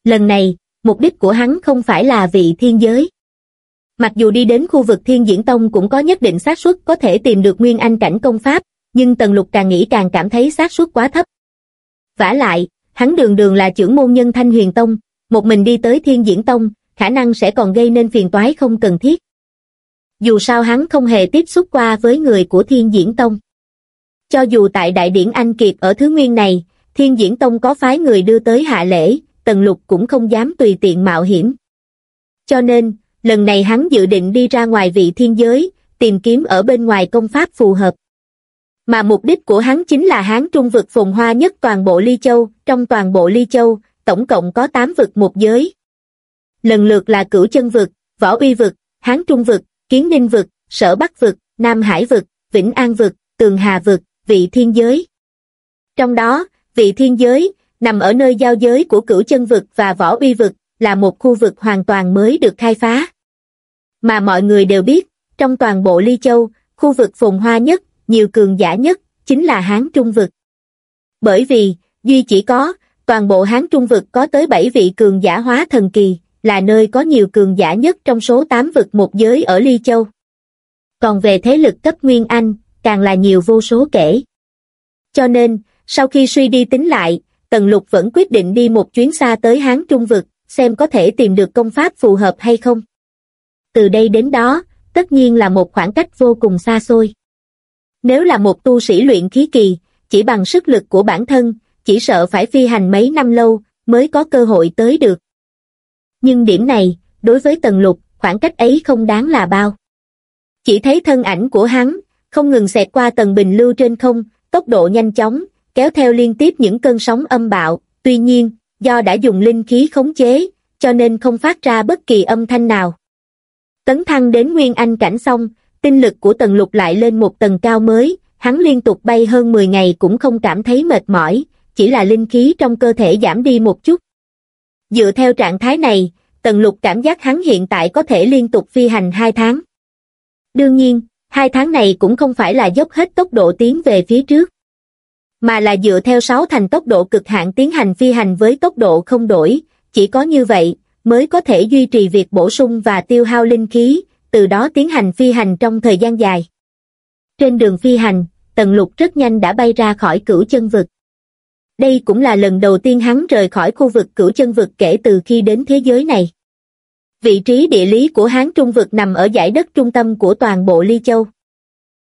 Lần này, mục đích của hắn không phải là vị thiên giới. Mặc dù đi đến khu vực thiên diễn tông cũng có nhất định xác suất có thể tìm được nguyên anh cảnh công pháp, nhưng Tần Lục càng nghĩ càng cảm thấy xác suất quá thấp. vả lại, hắn đường đường là trưởng môn nhân Thanh Huyền Tông, một mình đi tới Thiên Diễn Tông, khả năng sẽ còn gây nên phiền toái không cần thiết. Dù sao hắn không hề tiếp xúc qua với người của Thiên Diễn Tông. Cho dù tại Đại điển Anh Kiệt ở Thứ Nguyên này, Thiên Diễn Tông có phái người đưa tới hạ lễ, Tần Lục cũng không dám tùy tiện mạo hiểm. Cho nên, lần này hắn dự định đi ra ngoài vị thiên giới, tìm kiếm ở bên ngoài công pháp phù hợp. Mà mục đích của hắn chính là hán trung vực phồn hoa nhất toàn bộ Ly Châu, trong toàn bộ Ly Châu, tổng cộng có 8 vực một giới. Lần lượt là cửu chân vực, võ uy vực, hán trung vực, kiến ninh vực, sở bắc vực, nam hải vực, vĩnh an vực, tường hà vực, vị thiên giới. Trong đó, vị thiên giới, nằm ở nơi giao giới của cửu chân vực và võ uy vực, là một khu vực hoàn toàn mới được khai phá. Mà mọi người đều biết, trong toàn bộ Ly Châu, khu vực phồn hoa nhất, nhiều cường giả nhất, chính là Hán Trung Vực. Bởi vì, Duy chỉ có, toàn bộ Hán Trung Vực có tới 7 vị cường giả hóa thần kỳ, là nơi có nhiều cường giả nhất trong số 8 vực một giới ở Ly Châu. Còn về thế lực cấp Nguyên Anh, càng là nhiều vô số kể. Cho nên, sau khi suy đi tính lại, Tần Lục vẫn quyết định đi một chuyến xa tới Hán Trung Vực, xem có thể tìm được công pháp phù hợp hay không. Từ đây đến đó, tất nhiên là một khoảng cách vô cùng xa xôi. Nếu là một tu sĩ luyện khí kỳ, chỉ bằng sức lực của bản thân, chỉ sợ phải phi hành mấy năm lâu, mới có cơ hội tới được. Nhưng điểm này, đối với Tần Lục, khoảng cách ấy không đáng là bao. Chỉ thấy thân ảnh của hắn, không ngừng xẹt qua tầng bình lưu trên không, tốc độ nhanh chóng, kéo theo liên tiếp những cơn sóng âm bạo, tuy nhiên, do đã dùng linh khí khống chế, cho nên không phát ra bất kỳ âm thanh nào. Tấn thăng đến Nguyên Anh cảnh xong, tinh lực của tần lục lại lên một tầng cao mới, hắn liên tục bay hơn 10 ngày cũng không cảm thấy mệt mỏi, chỉ là linh khí trong cơ thể giảm đi một chút. Dựa theo trạng thái này, tần lục cảm giác hắn hiện tại có thể liên tục phi hành 2 tháng. Đương nhiên, hai tháng này cũng không phải là dốc hết tốc độ tiến về phía trước, mà là dựa theo 6 thành tốc độ cực hạn tiến hành phi hành với tốc độ không đổi, chỉ có như vậy, mới có thể duy trì việc bổ sung và tiêu hao linh khí, từ đó tiến hành phi hành trong thời gian dài. Trên đường phi hành, Tần Lục rất nhanh đã bay ra khỏi cửu chân vực. Đây cũng là lần đầu tiên hắn rời khỏi khu vực cửu chân vực kể từ khi đến thế giới này. Vị trí địa lý của Hán Trung vực nằm ở giải đất trung tâm của toàn bộ Ly Châu.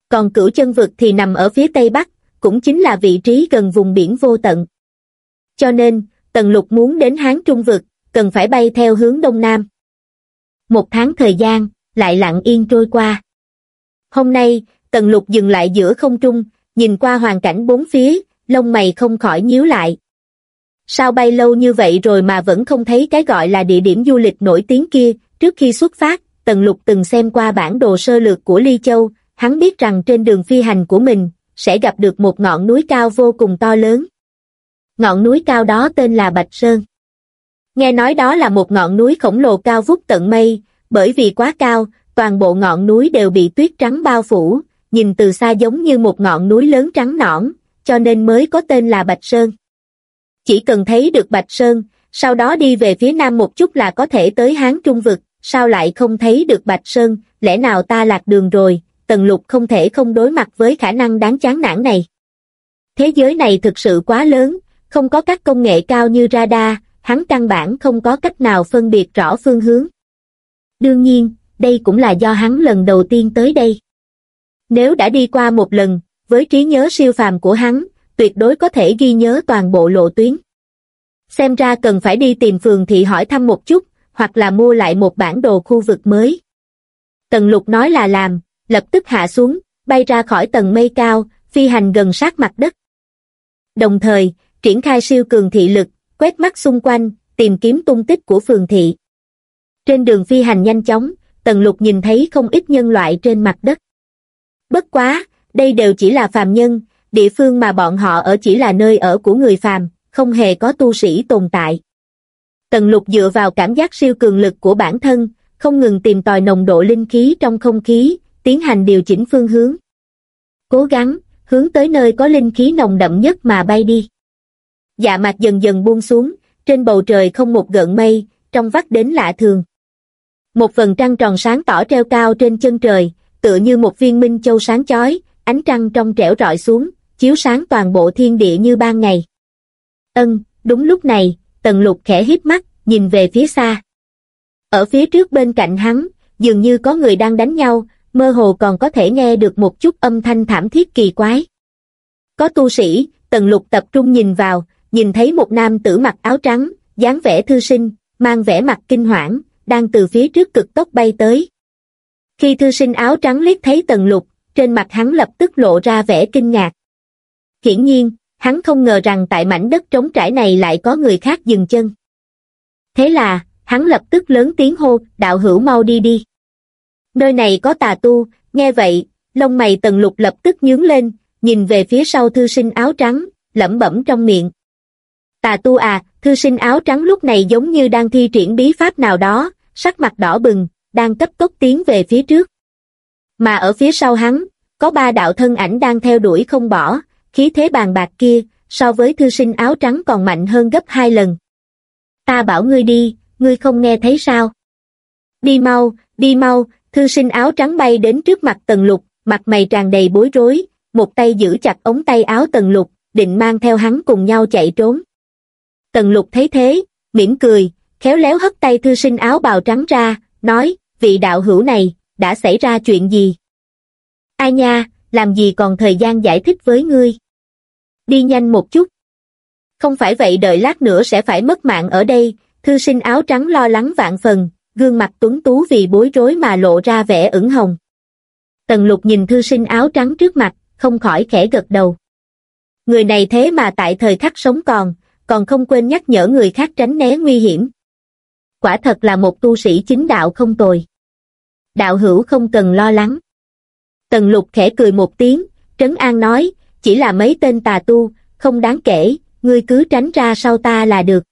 Còn cửu chân vực thì nằm ở phía tây bắc, cũng chính là vị trí gần vùng biển vô tận. Cho nên, Tần Lục muốn đến Hán Trung vực, cần phải bay theo hướng đông nam. Một tháng thời gian, lại lặng yên trôi qua. Hôm nay, Tần Lục dừng lại giữa không trung, nhìn qua hoàn cảnh bốn phía, lông mày không khỏi nhíu lại. Sao bay lâu như vậy rồi mà vẫn không thấy cái gọi là địa điểm du lịch nổi tiếng kia, trước khi xuất phát, Tần Lục từng xem qua bản đồ sơ lược của Ly Châu, hắn biết rằng trên đường phi hành của mình, sẽ gặp được một ngọn núi cao vô cùng to lớn. Ngọn núi cao đó tên là Bạch Sơn. Nghe nói đó là một ngọn núi khổng lồ cao vút tận mây, bởi vì quá cao, toàn bộ ngọn núi đều bị tuyết trắng bao phủ, nhìn từ xa giống như một ngọn núi lớn trắng nõn, cho nên mới có tên là Bạch Sơn. Chỉ cần thấy được Bạch Sơn, sau đó đi về phía nam một chút là có thể tới Hán Trung Vực, sao lại không thấy được Bạch Sơn, lẽ nào ta lạc đường rồi, Tần Lục không thể không đối mặt với khả năng đáng chán nản này. Thế giới này thực sự quá lớn, không có các công nghệ cao như radar, hắn căn bản không có cách nào phân biệt rõ phương hướng. Đương nhiên, đây cũng là do hắn lần đầu tiên tới đây. Nếu đã đi qua một lần, với trí nhớ siêu phàm của hắn, tuyệt đối có thể ghi nhớ toàn bộ lộ tuyến. Xem ra cần phải đi tìm phường thị hỏi thăm một chút, hoặc là mua lại một bản đồ khu vực mới. Tần lục nói là làm, lập tức hạ xuống, bay ra khỏi tầng mây cao, phi hành gần sát mặt đất. Đồng thời, triển khai siêu cường thị lực, quét mắt xung quanh, tìm kiếm tung tích của phường thị. Trên đường phi hành nhanh chóng, Tần Lục nhìn thấy không ít nhân loại trên mặt đất. Bất quá, đây đều chỉ là phàm nhân, địa phương mà bọn họ ở chỉ là nơi ở của người phàm, không hề có tu sĩ tồn tại. Tần Lục dựa vào cảm giác siêu cường lực của bản thân, không ngừng tìm tòi nồng độ linh khí trong không khí, tiến hành điều chỉnh phương hướng. Cố gắng, hướng tới nơi có linh khí nồng đậm nhất mà bay đi. Dạ mặt dần dần buông xuống, trên bầu trời không một gợn mây, trong vắt đến lạ thường. Một phần trăng tròn sáng tỏ treo cao trên chân trời, tựa như một viên minh châu sáng chói, ánh trăng trong trẻo rọi xuống, chiếu sáng toàn bộ thiên địa như ban ngày. Ân, đúng lúc này, tần lục khẽ híp mắt, nhìn về phía xa. Ở phía trước bên cạnh hắn, dường như có người đang đánh nhau, mơ hồ còn có thể nghe được một chút âm thanh thảm thiết kỳ quái. Có tu sĩ, tần lục tập trung nhìn vào, nhìn thấy một nam tử mặc áo trắng, dáng vẻ thư sinh, mang vẻ mặt kinh hoảng, đang từ phía trước cực tốc bay tới. Khi thư sinh áo trắng liếc thấy tần lục, trên mặt hắn lập tức lộ ra vẻ kinh ngạc. Hiển nhiên, hắn không ngờ rằng tại mảnh đất trống trải này lại có người khác dừng chân. Thế là, hắn lập tức lớn tiếng hô, đạo hữu mau đi đi. Nơi này có tà tu, nghe vậy, lông mày tần lục lập tức nhướng lên, nhìn về phía sau thư sinh áo trắng, lẩm bẩm trong miệng. Tà tu à, thư sinh áo trắng lúc này giống như đang thi triển bí pháp nào đó, sắc mặt đỏ bừng, đang cấp tốc tiến về phía trước. Mà ở phía sau hắn, có ba đạo thân ảnh đang theo đuổi không bỏ, khí thế bàn bạc kia, so với thư sinh áo trắng còn mạnh hơn gấp hai lần. Ta bảo ngươi đi, ngươi không nghe thấy sao? Đi mau, đi mau, thư sinh áo trắng bay đến trước mặt tần lục, mặt mày tràn đầy bối rối, một tay giữ chặt ống tay áo tần lục, định mang theo hắn cùng nhau chạy trốn. Tần lục thấy thế, mỉm cười, khéo léo hất tay thư sinh áo bào trắng ra, nói, vị đạo hữu này, đã xảy ra chuyện gì? Ai nha, làm gì còn thời gian giải thích với ngươi? Đi nhanh một chút. Không phải vậy đợi lát nữa sẽ phải mất mạng ở đây, thư sinh áo trắng lo lắng vạn phần, gương mặt tuấn tú vì bối rối mà lộ ra vẻ ửng hồng. Tần lục nhìn thư sinh áo trắng trước mặt, không khỏi khẽ gật đầu. Người này thế mà tại thời khắc sống còn, còn không quên nhắc nhở người khác tránh né nguy hiểm. Quả thật là một tu sĩ chính đạo không tồi. Đạo hữu không cần lo lắng. Tần lục khẽ cười một tiếng, trấn an nói, chỉ là mấy tên tà tu, không đáng kể, ngươi cứ tránh ra sau ta là được.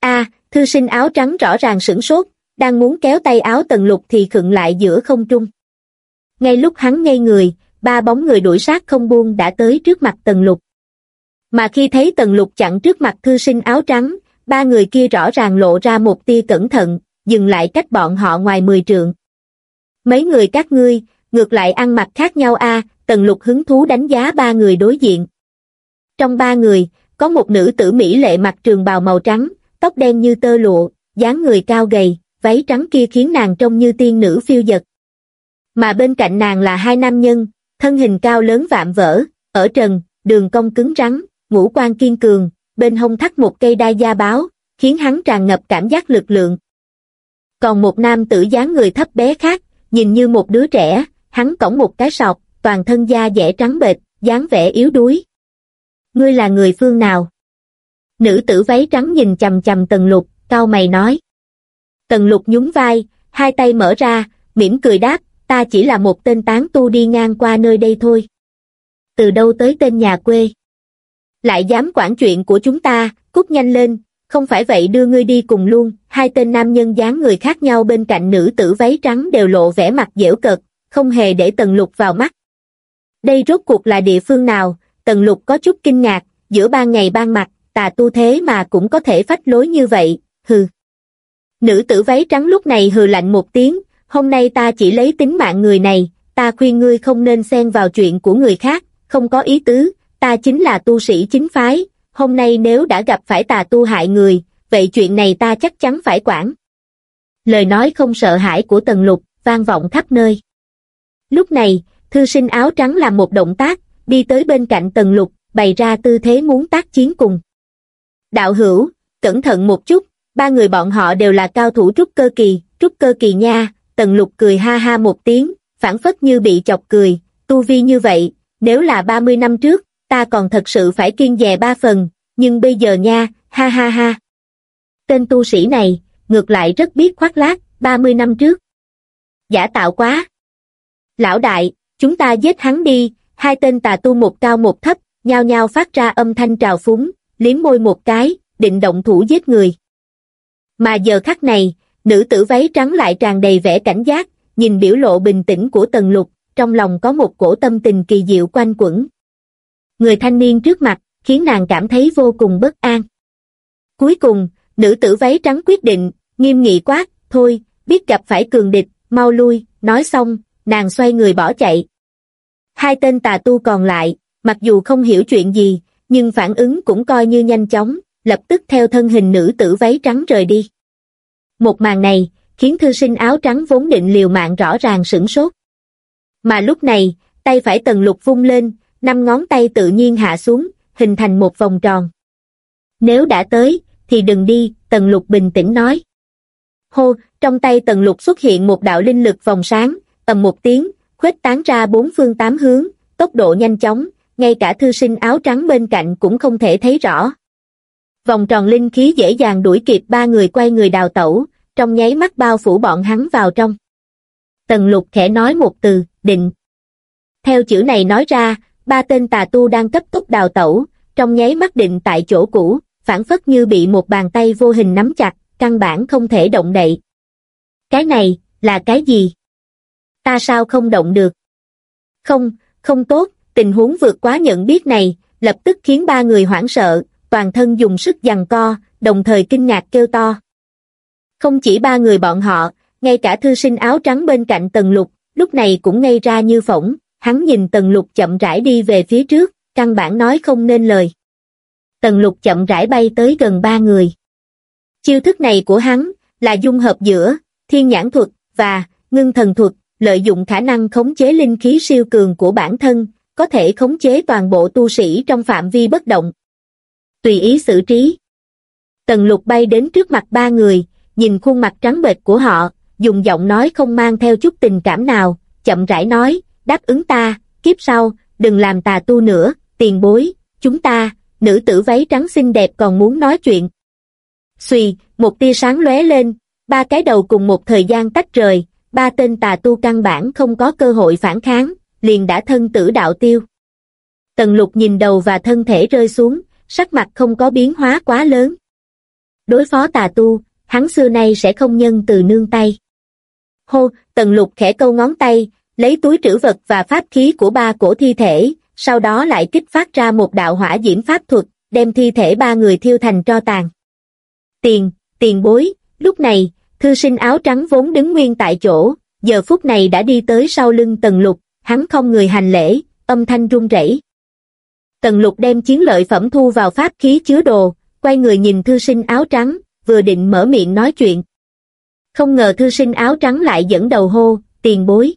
a thư sinh áo trắng rõ ràng sửng sốt, đang muốn kéo tay áo tần lục thì khựng lại giữa không trung. Ngay lúc hắn ngây người, ba bóng người đuổi sát không buông đã tới trước mặt tần lục. Mà khi thấy tần lục chặn trước mặt thư sinh áo trắng, ba người kia rõ ràng lộ ra một tia cẩn thận, dừng lại cách bọn họ ngoài mười trượng. Mấy người các ngươi, ngược lại ăn mặc khác nhau a tần lục hứng thú đánh giá ba người đối diện. Trong ba người, có một nữ tử mỹ lệ mặc trường bào màu trắng, tóc đen như tơ lụa, dáng người cao gầy, váy trắng kia khiến nàng trông như tiên nữ phiêu dật. Mà bên cạnh nàng là hai nam nhân, thân hình cao lớn vạm vỡ, ở trần, đường cong cứng rắn, ngũ quan kiên cường, bên hông thắt một cây đai da báo, khiến hắn tràn ngập cảm giác lực lượng. Còn một nam tử dáng người thấp bé khác, nhìn như một đứa trẻ, hắn cõng một cái sọc, toàn thân da dẻ trắng bệch, dáng vẻ yếu đuối. Ngươi là người phương nào? Nữ tử váy trắng nhìn chầm chầm tần lục, cao mày nói. Tần lục nhún vai, hai tay mở ra, mỉm cười đáp, ta chỉ là một tên tán tu đi ngang qua nơi đây thôi. Từ đâu tới tên nhà quê? Lại dám quản chuyện của chúng ta, cút nhanh lên, không phải vậy đưa ngươi đi cùng luôn, hai tên nam nhân dáng người khác nhau bên cạnh nữ tử váy trắng đều lộ vẻ mặt dễu cợt, không hề để tần lục vào mắt. Đây rốt cuộc là địa phương nào, tần lục có chút kinh ngạc, giữa ban ngày ban mặt, tà tu thế mà cũng có thể phách lối như vậy, hừ. Nữ tử váy trắng lúc này hừ lạnh một tiếng, hôm nay ta chỉ lấy tính mạng người này, ta khuyên ngươi không nên xen vào chuyện của người khác, không có ý tứ, ta chính là tu sĩ chính phái, hôm nay nếu đã gặp phải tà tu hại người, vậy chuyện này ta chắc chắn phải quản. Lời nói không sợ hãi của Tần Lục, vang vọng khắp nơi. Lúc này, thư sinh áo trắng làm một động tác, đi tới bên cạnh Tần Lục, bày ra tư thế muốn tác chiến cùng. Đạo hữu, cẩn thận một chút, ba người bọn họ đều là cao thủ trúc cơ kỳ, trúc cơ kỳ nha, Tần Lục cười ha ha một tiếng, phản phất như bị chọc cười, tu vi như vậy, nếu là 30 năm trước, ta còn thật sự phải kiên dè ba phần, nhưng bây giờ nha, ha ha ha. Tên tu sĩ này, ngược lại rất biết khoác lác, 30 năm trước. Giả tạo quá. Lão đại, chúng ta giết hắn đi, hai tên tà tu một cao một thấp, nhao nhao phát ra âm thanh trào phúng, liếm môi một cái, định động thủ giết người. Mà giờ khắc này, nữ tử váy trắng lại tràn đầy vẻ cảnh giác, nhìn biểu lộ bình tĩnh của tần lục, trong lòng có một cổ tâm tình kỳ diệu quanh quẩn. Người thanh niên trước mặt, khiến nàng cảm thấy vô cùng bất an. Cuối cùng, nữ tử váy trắng quyết định, nghiêm nghị quát, thôi, biết gặp phải cường địch, mau lui, nói xong, nàng xoay người bỏ chạy. Hai tên tà tu còn lại, mặc dù không hiểu chuyện gì, nhưng phản ứng cũng coi như nhanh chóng, lập tức theo thân hình nữ tử váy trắng rời đi. Một màn này, khiến thư sinh áo trắng vốn định liều mạng rõ ràng sửng sốt. Mà lúc này, tay phải tần lục vung lên, năm ngón tay tự nhiên hạ xuống, hình thành một vòng tròn. Nếu đã tới, thì đừng đi, tần lục bình tĩnh nói. Hô, trong tay tần lục xuất hiện một đạo linh lực vòng sáng, ầm một tiếng, khuếch tán ra bốn phương tám hướng, tốc độ nhanh chóng, ngay cả thư sinh áo trắng bên cạnh cũng không thể thấy rõ. Vòng tròn linh khí dễ dàng đuổi kịp ba người quay người đào tẩu, trong nháy mắt bao phủ bọn hắn vào trong. Tần lục khẽ nói một từ, định. Theo chữ này nói ra, ba tên tà tu đang cấp tốc đào tẩu, trong nháy mắt định tại chỗ cũ, phản phất như bị một bàn tay vô hình nắm chặt, căn bản không thể động đậy. Cái này, là cái gì? Ta sao không động được? Không, không tốt, tình huống vượt quá nhận biết này, lập tức khiến ba người hoảng sợ, toàn thân dùng sức giằng co, đồng thời kinh ngạc kêu to. Không chỉ ba người bọn họ, ngay cả thư sinh áo trắng bên cạnh tần lục, lúc này cũng ngây ra như phỏng, hắn nhìn tần lục chậm rãi đi về phía trước, căn bản nói không nên lời. Tần lục chậm rãi bay tới gần ba người. Chiêu thức này của hắn, là dung hợp giữa, thiên nhãn thuật, và, ngưng thần thuật, lợi dụng khả năng khống chế linh khí siêu cường của bản thân, có thể khống chế toàn bộ tu sĩ trong phạm vi bất động. Tùy ý xử trí. Tần lục bay đến trước mặt ba người, nhìn khuôn mặt trắng bệch của họ, dùng giọng nói không mang theo chút tình cảm nào, chậm rãi nói, đáp ứng ta, kiếp sau, đừng làm tà tu nữa, tiền bối, chúng ta, nữ tử váy trắng xinh đẹp còn muốn nói chuyện. Xùy, một tia sáng lóe lên, ba cái đầu cùng một thời gian tách rời, ba tên tà tu căn bản không có cơ hội phản kháng, liền đã thân tử đạo tiêu. Tần lục nhìn đầu và thân thể rơi xuống, sắc mặt không có biến hóa quá lớn. Đối phó tà tu, hắn xưa nay sẽ không nhân từ nương tay. Hô, tần lục khẽ câu ngón tay, lấy túi trữ vật và pháp khí của ba cổ thi thể, sau đó lại kích phát ra một đạo hỏa diễm pháp thuật, đem thi thể ba người thiêu thành tro tàn. Tiền, tiền bối, lúc này, thư sinh áo trắng vốn đứng nguyên tại chỗ, giờ phút này đã đi tới sau lưng tần lục, hắn không người hành lễ, âm thanh run rẩy. Tần lục đem chiến lợi phẩm thu vào pháp khí chứa đồ, quay người nhìn thư sinh áo trắng, vừa định mở miệng nói chuyện. Không ngờ thư sinh áo trắng lại dẫn đầu hô, tiền bối.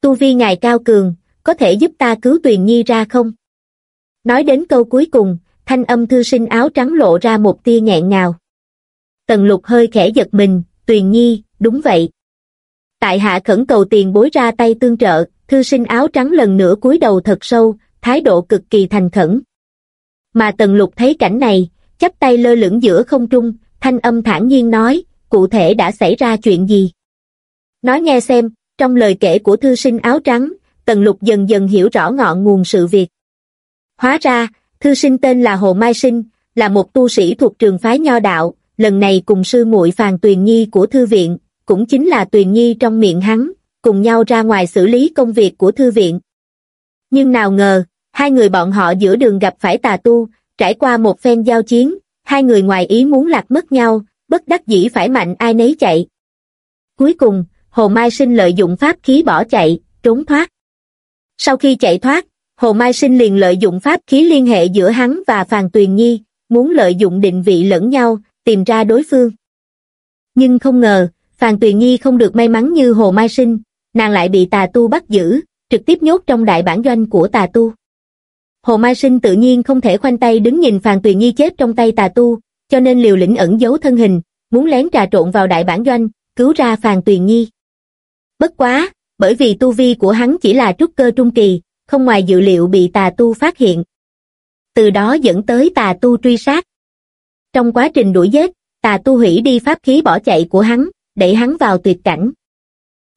Tu vi ngài cao cường, có thể giúp ta cứu Tuyền Nhi ra không? Nói đến câu cuối cùng, thanh âm thư sinh áo trắng lộ ra một tia nghẹn ngào. Tần lục hơi khẽ giật mình, Tuyền Nhi, đúng vậy. Tại hạ khẩn cầu tiền bối ra tay tương trợ, thư sinh áo trắng lần nữa cúi đầu thật sâu, thái độ cực kỳ thành khẩn. Mà tần lục thấy cảnh này, chắp tay lơ lửng giữa không trung, thanh âm thản nhiên nói, cụ thể đã xảy ra chuyện gì? Nói nghe xem, trong lời kể của thư sinh áo trắng, tần lục dần dần hiểu rõ ngọn nguồn sự việc. Hóa ra, thư sinh tên là Hồ Mai Sinh, là một tu sĩ thuộc trường phái nho đạo, lần này cùng sư muội phàn tuyền nhi của thư viện, cũng chính là tuyền nhi trong miệng hắn, cùng nhau ra ngoài xử lý công việc của thư viện. Nhưng nào ngờ, hai người bọn họ giữa đường gặp phải tà tu, trải qua một phen giao chiến, hai người ngoài ý muốn lạc mất nhau, bất đắc dĩ phải mạnh ai nấy chạy. Cuối cùng, Hồ Mai Sinh lợi dụng pháp khí bỏ chạy, trốn thoát. Sau khi chạy thoát, Hồ Mai Sinh liền lợi dụng pháp khí liên hệ giữa hắn và Phàn Tuyền Nhi, muốn lợi dụng định vị lẫn nhau, tìm ra đối phương. Nhưng không ngờ, Phàn Tuyền Nhi không được may mắn như Hồ Mai Sinh, nàng lại bị tà tu bắt giữ, trực tiếp nhốt trong đại bản doanh của tà tu. Hồ Mai Sinh tự nhiên không thể khoanh tay đứng nhìn Phàn Tuyền Nhi chết trong tay tà tu, cho nên liều lĩnh ẩn giấu thân hình, muốn lén trà trộn vào đại bản doanh, cứu ra Phàn Tuyền Nhi. Bất quá, bởi vì tu vi của hắn chỉ là trúc cơ trung kỳ, không ngoài dự liệu bị tà tu phát hiện. Từ đó dẫn tới tà tu truy sát. Trong quá trình đuổi giết, tà tu hủy đi pháp khí bỏ chạy của hắn, đẩy hắn vào tuyệt cảnh.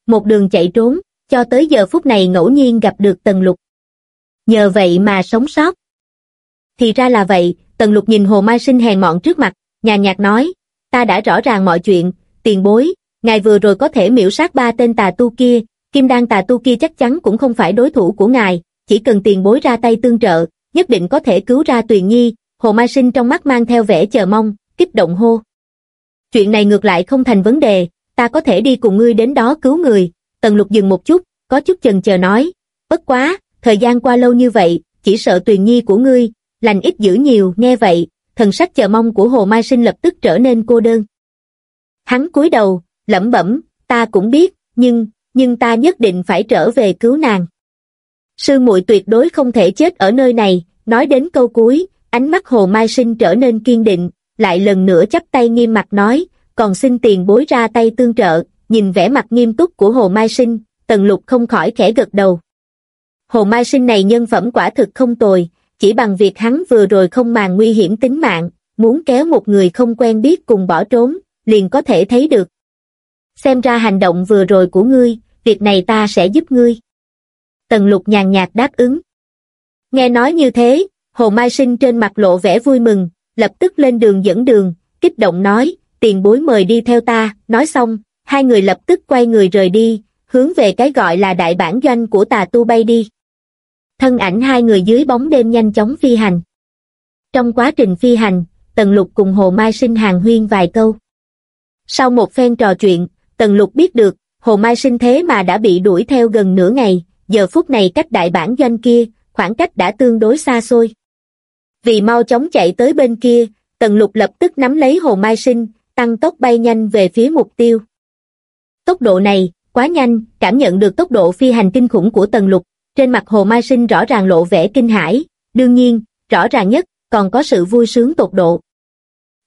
Một đường chạy trốn, cho tới giờ phút này ngẫu nhiên gặp được Tần Lục. Nhờ vậy mà sống sót. Thì ra là vậy, Tần Lục nhìn Hồ Mai Sinh hèn mọn trước mặt, nhà nhạt nói, ta đã rõ ràng mọi chuyện, tiền bối, ngài vừa rồi có thể miễu sát ba tên tà tu kia, kim đan tà tu kia chắc chắn cũng không phải đối thủ của ngài, chỉ cần tiền bối ra tay tương trợ, nhất định có thể cứu ra Tuyền Nhi, Hồ Mai Sinh trong mắt mang theo vẻ chờ mong, kích động hô. Chuyện này ngược lại không thành vấn đề, ta có thể đi cùng ngươi đến đó cứu người, Tần Lục dừng một chút, có chút chần chờ nói, bất quá, thời gian qua lâu như vậy, chỉ sợ Tuyền Nhi của ngươi, lành ít dữ nhiều, nghe vậy, thần sắc chờ mong của Hồ Mai Sinh lập tức trở nên cô đơn. Hắn cúi đầu, lẩm bẩm, ta cũng biết, nhưng, nhưng ta nhất định phải trở về cứu nàng. Sư muội tuyệt đối không thể chết ở nơi này, nói đến câu cuối, ánh mắt Hồ Mai Sinh trở nên kiên định, lại lần nữa chắp tay nghiêm mặt nói, còn xin tiền bối ra tay tương trợ, nhìn vẻ mặt nghiêm túc của Hồ Mai Sinh, Tần Lục không khỏi khẽ gật đầu. Hồ Mai Sinh này nhân phẩm quả thực không tồi, chỉ bằng việc hắn vừa rồi không màng nguy hiểm tính mạng, muốn kéo một người không quen biết cùng bỏ trốn, liền có thể thấy được. Xem ra hành động vừa rồi của ngươi, việc này ta sẽ giúp ngươi. Tần lục nhàn nhạt đáp ứng. Nghe nói như thế, Hồ Mai Sinh trên mặt lộ vẻ vui mừng, lập tức lên đường dẫn đường, kích động nói, tiền bối mời đi theo ta, nói xong, hai người lập tức quay người rời đi, hướng về cái gọi là đại bản doanh của tà tu bay đi. Thân ảnh hai người dưới bóng đêm nhanh chóng phi hành. Trong quá trình phi hành, Tần Lục cùng Hồ Mai Sinh hàng huyên vài câu. Sau một phen trò chuyện, Tần Lục biết được, Hồ Mai Sinh thế mà đã bị đuổi theo gần nửa ngày, giờ phút này cách đại bản doanh kia, khoảng cách đã tương đối xa xôi. Vì mau chóng chạy tới bên kia, Tần Lục lập tức nắm lấy Hồ Mai Sinh, tăng tốc bay nhanh về phía mục tiêu. Tốc độ này, quá nhanh, cảm nhận được tốc độ phi hành kinh khủng của Tần Lục, trên mặt Hồ Mai Sinh rõ ràng lộ vẻ kinh hãi, đương nhiên, rõ ràng nhất, còn có sự vui sướng tột độ.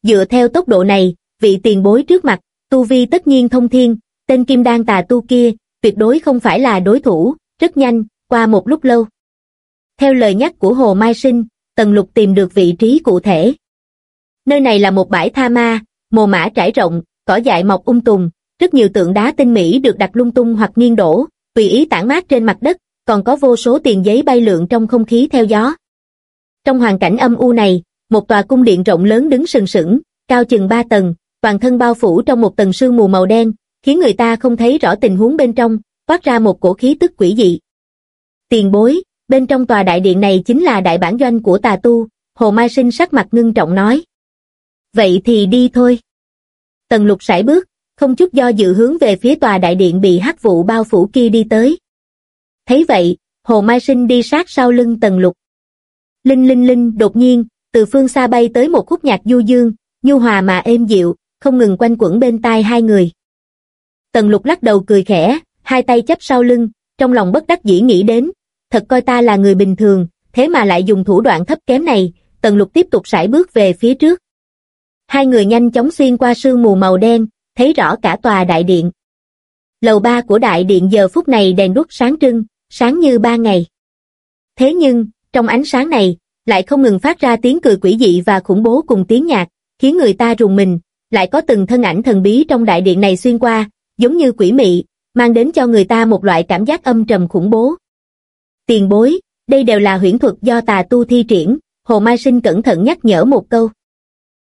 Dựa theo tốc độ này, vị tiền bối trước mặt, tu vi tất nhiên thông thiên, tên kim đan tà tu kia, tuyệt đối không phải là đối thủ, rất nhanh, qua một lúc lâu. Theo lời nhắc của Hồ Mai Sinh, Tần Lục tìm được vị trí cụ thể. Nơi này là một bãi tha ma, mồ mã trải rộng, cỏ dại mọc um tùm rất nhiều tượng đá tinh mỹ được đặt lung tung hoặc nghiêng đổ, tùy ý tản mát trên mặt đất, còn có vô số tiền giấy bay lượn trong không khí theo gió. Trong hoàn cảnh âm u này, một tòa cung điện rộng lớn đứng sừng sững, cao chừng ba tầng, toàn thân bao phủ trong một tầng sương mù màu đen, khiến người ta không thấy rõ tình huống bên trong, phát ra một cổ khí tức quỷ dị. Tiền bối, bên trong tòa đại điện này chính là đại bản doanh của tà tu, Hồ Mai Sinh sắc mặt ngưng trọng nói. Vậy thì đi thôi. Tần lục sải bước, không chút do dự hướng về phía tòa đại điện bị hắc vụ bao phủ kia đi tới. Thấy vậy, Hồ Mai Sinh đi sát sau lưng tần lục. Linh linh linh đột nhiên, từ phương xa bay tới một khúc nhạc du dương, nhu hòa mà êm dịu, không ngừng quanh quẩn bên tai hai người. Tần lục lắc đầu cười khẽ, hai tay chấp sau lưng, trong lòng bất đắc dĩ nghĩ đến, thật coi ta là người bình thường, thế mà lại dùng thủ đoạn thấp kém này, tần lục tiếp tục sải bước về phía trước. Hai người nhanh chóng xuyên qua sương mù màu đen, thấy rõ cả tòa đại điện. Lầu ba của đại điện giờ phút này đèn đuốc sáng trưng, sáng như ba ngày. Thế nhưng, trong ánh sáng này, lại không ngừng phát ra tiếng cười quỷ dị và khủng bố cùng tiếng nhạc, khiến người ta rùng mình, lại có từng thân ảnh thần bí trong đại điện này xuyên qua, giống như quỷ mị, mang đến cho người ta một loại cảm giác âm trầm khủng bố. Tiền bối, đây đều là huyễn thuật do tà tu thi triển, Hồ Mai Sinh cẩn thận nhắc nhở một câu.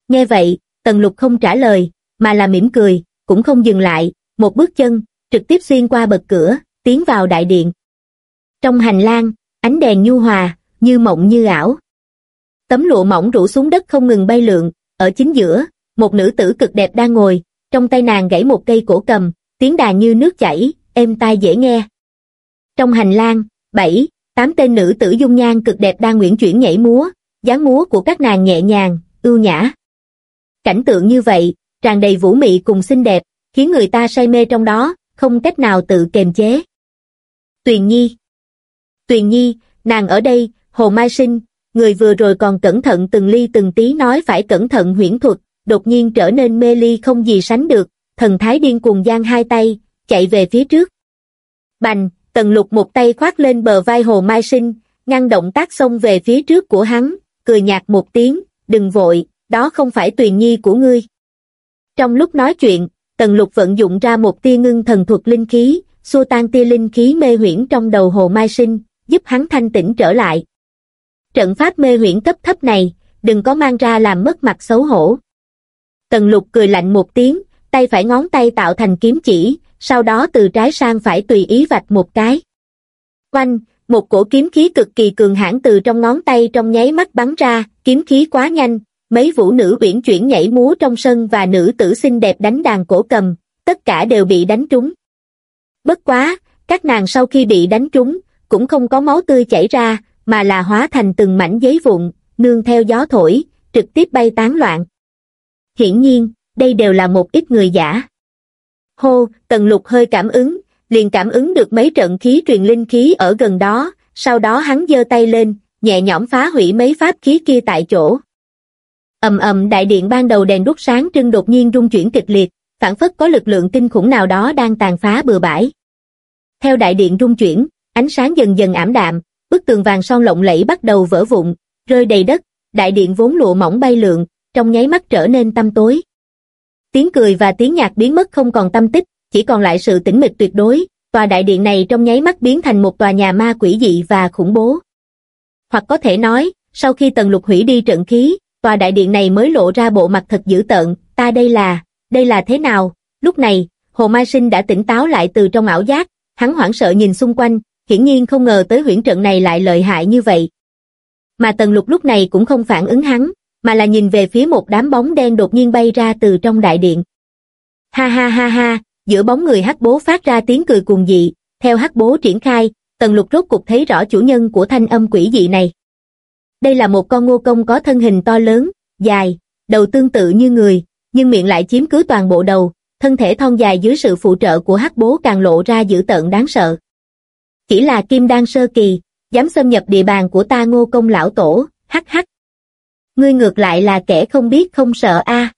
Nghe vậy, Tần Lục không trả lời, mà là mỉm cười, cũng không dừng lại, một bước chân, trực tiếp xuyên qua bậc cửa, tiến vào đại điện. Trong hành lang, ánh đèn nhu hòa, như mộng như ảo. Tấm lụa mỏng rủ xuống đất không ngừng bay lượn, ở chính giữa, một nữ tử cực đẹp đang ngồi, trong tay nàng gãy một cây cổ cầm, tiếng đàn như nước chảy, êm tai dễ nghe. Trong hành lang, bảy, tám tên nữ tử dung nhan cực đẹp đang nguyện chuyển nhảy múa, dáng múa của các nàng nhẹ nhàng, ưu nhã. Cảnh tượng như vậy, tràn đầy vũ mị cùng xinh đẹp, khiến người ta say mê trong đó, không cách nào tự kềm chế. Tuyền Nhi Tuyền Nhi, nàng ở đây, Hồ Mai Sinh, người vừa rồi còn cẩn thận từng ly từng tí nói phải cẩn thận huyễn thuật, đột nhiên trở nên mê ly không gì sánh được, thần thái điên cuồng giang hai tay, chạy về phía trước. Bành, tần lục một tay khoát lên bờ vai Hồ Mai Sinh, ngăn động tác xông về phía trước của hắn, cười nhạt một tiếng, đừng vội, đó không phải tuyền nhi của ngươi. Trong lúc nói chuyện, tần lục vận dụng ra một tia ngưng thần thuật linh khí, xua tan tia linh khí mê huyễn trong đầu Hồ Mai Sinh, giúp hắn thanh tĩnh trở lại. Trận pháp mê huyễn cấp thấp này, đừng có mang ra làm mất mặt xấu hổ. Tần lục cười lạnh một tiếng, tay phải ngón tay tạo thành kiếm chỉ, sau đó từ trái sang phải tùy ý vạch một cái. Quanh, một cổ kiếm khí cực kỳ cường hãn từ trong ngón tay trong nháy mắt bắn ra, kiếm khí quá nhanh, mấy vũ nữ uyển chuyển nhảy múa trong sân và nữ tử xinh đẹp đánh đàn cổ cầm, tất cả đều bị đánh trúng. Bất quá, các nàng sau khi bị đánh trúng, cũng không có máu tươi chảy ra, mà là hóa thành từng mảnh giấy vụn, nương theo gió thổi, trực tiếp bay tán loạn. Hiển nhiên, đây đều là một ít người giả. Hô, tần lục hơi cảm ứng, liền cảm ứng được mấy trận khí truyền linh khí ở gần đó, sau đó hắn giơ tay lên, nhẹ nhõm phá hủy mấy pháp khí kia tại chỗ ầm ầm đại điện ban đầu đèn đốt sáng trưng đột nhiên rung chuyển kịch liệt, phản phất có lực lượng kinh khủng nào đó đang tàn phá bừa bãi. Theo đại điện rung chuyển, ánh sáng dần dần ảm đạm, bức tường vàng son lộng lẫy bắt đầu vỡ vụn, rơi đầy đất, đại điện vốn lụa mỏng bay lượn, trong nháy mắt trở nên tăm tối. Tiếng cười và tiếng nhạc biến mất không còn tâm tích, chỉ còn lại sự tĩnh mịch tuyệt đối, tòa đại điện này trong nháy mắt biến thành một tòa nhà ma quỷ dị và khủng bố. Hoặc có thể nói, sau khi tần lục hủy đi trận khí, tòa đại điện này mới lộ ra bộ mặt thật dữ tợn, ta đây là, đây là thế nào? Lúc này, Hồ Mai Sinh đã tỉnh táo lại từ trong ảo giác, hắn hoảng sợ nhìn xung quanh, hiển nhiên không ngờ tới huyễn trận này lại lợi hại như vậy. Mà tần lục lúc này cũng không phản ứng hắn, mà là nhìn về phía một đám bóng đen đột nhiên bay ra từ trong đại điện. Ha ha ha ha, giữa bóng người hắc bố phát ra tiếng cười cuồng dị, theo hắc bố triển khai, tần lục rốt cục thấy rõ chủ nhân của thanh âm quỷ dị này. Đây là một con ngô công có thân hình to lớn, dài, đầu tương tự như người, nhưng miệng lại chiếm cứ toàn bộ đầu, thân thể thon dài dưới sự phụ trợ của hắc bố càng lộ ra dữ tợn đáng sợ. Chỉ là kim đan sơ kỳ, dám xâm nhập địa bàn của ta ngô công lão tổ, hắc hắc. Ngươi ngược lại là kẻ không biết không sợ a.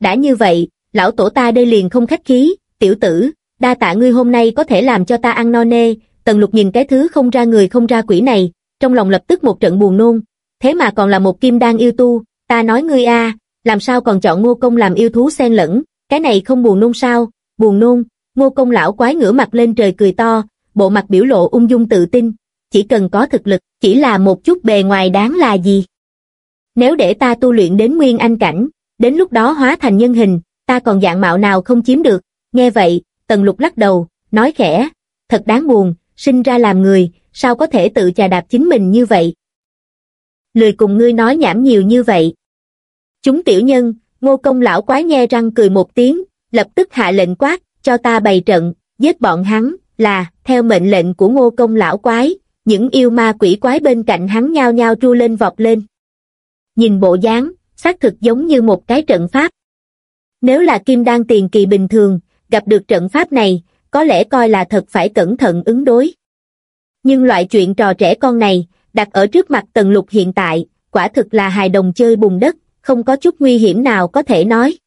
Đã như vậy, lão tổ ta đây liền không khách khí, tiểu tử, đa tạ ngươi hôm nay có thể làm cho ta ăn no nê, tần lục nhìn cái thứ không ra người không ra quỷ này, trong lòng lập tức một trận buồn nôn, thế mà còn là một kim đan yêu tu, ta nói ngươi a, làm sao còn chọn ngô công làm yêu thú xen lẫn, cái này không buồn nôn sao, buồn nôn, ngô công lão quái ngửa mặt lên trời cười to, bộ mặt biểu lộ ung dung tự tin, chỉ cần có thực lực, chỉ là một chút bề ngoài đáng là gì. Nếu để ta tu luyện đến nguyên anh cảnh, đến lúc đó hóa thành nhân hình, ta còn dạng mạo nào không chiếm được, nghe vậy, tần lục lắc đầu, nói khẽ, thật đáng buồn, sinh ra làm người, sao có thể tự chà đạp chính mình như vậy. Lười cùng ngươi nói nhảm nhiều như vậy. Chúng tiểu nhân, ngô công lão quái nghe răng cười một tiếng, lập tức hạ lệnh quát, cho ta bày trận, giết bọn hắn, là, theo mệnh lệnh của ngô công lão quái, những yêu ma quỷ quái bên cạnh hắn nhao nhao tru lên vọt lên. Nhìn bộ dáng, xác thực giống như một cái trận pháp. Nếu là kim đan tiền kỳ bình thường, gặp được trận pháp này, có lẽ coi là thật phải cẩn thận ứng đối. Nhưng loại chuyện trò trẻ con này, đặt ở trước mặt tần lục hiện tại, quả thực là hài đồng chơi bùn đất, không có chút nguy hiểm nào có thể nói.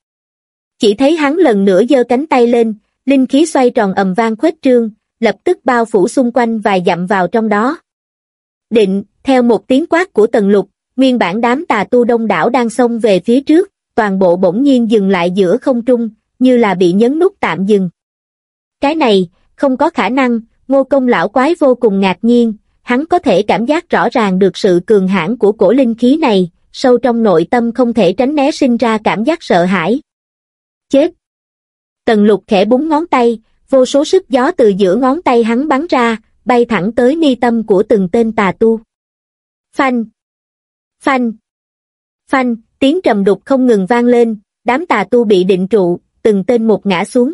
Chỉ thấy hắn lần nữa giơ cánh tay lên, linh khí xoay tròn ầm vang khuếch trương, lập tức bao phủ xung quanh vài dặm vào trong đó. Định, theo một tiếng quát của tần lục, nguyên bản đám tà tu đông đảo đang xông về phía trước, toàn bộ bỗng nhiên dừng lại giữa không trung, như là bị nhấn nút tạm dừng. Cái này, không có khả năng, ngô công lão quái vô cùng ngạc nhiên, hắn có thể cảm giác rõ ràng được sự cường hãn của cổ linh khí này, sâu trong nội tâm không thể tránh né sinh ra cảm giác sợ hãi. Chết! Tần lục khẽ búng ngón tay, vô số sức gió từ giữa ngón tay hắn bắn ra, bay thẳng tới ni tâm của từng tên tà tu. Phanh! Phanh! Phanh! Tiếng trầm đục không ngừng vang lên, đám tà tu bị định trụ, từng tên một ngã xuống.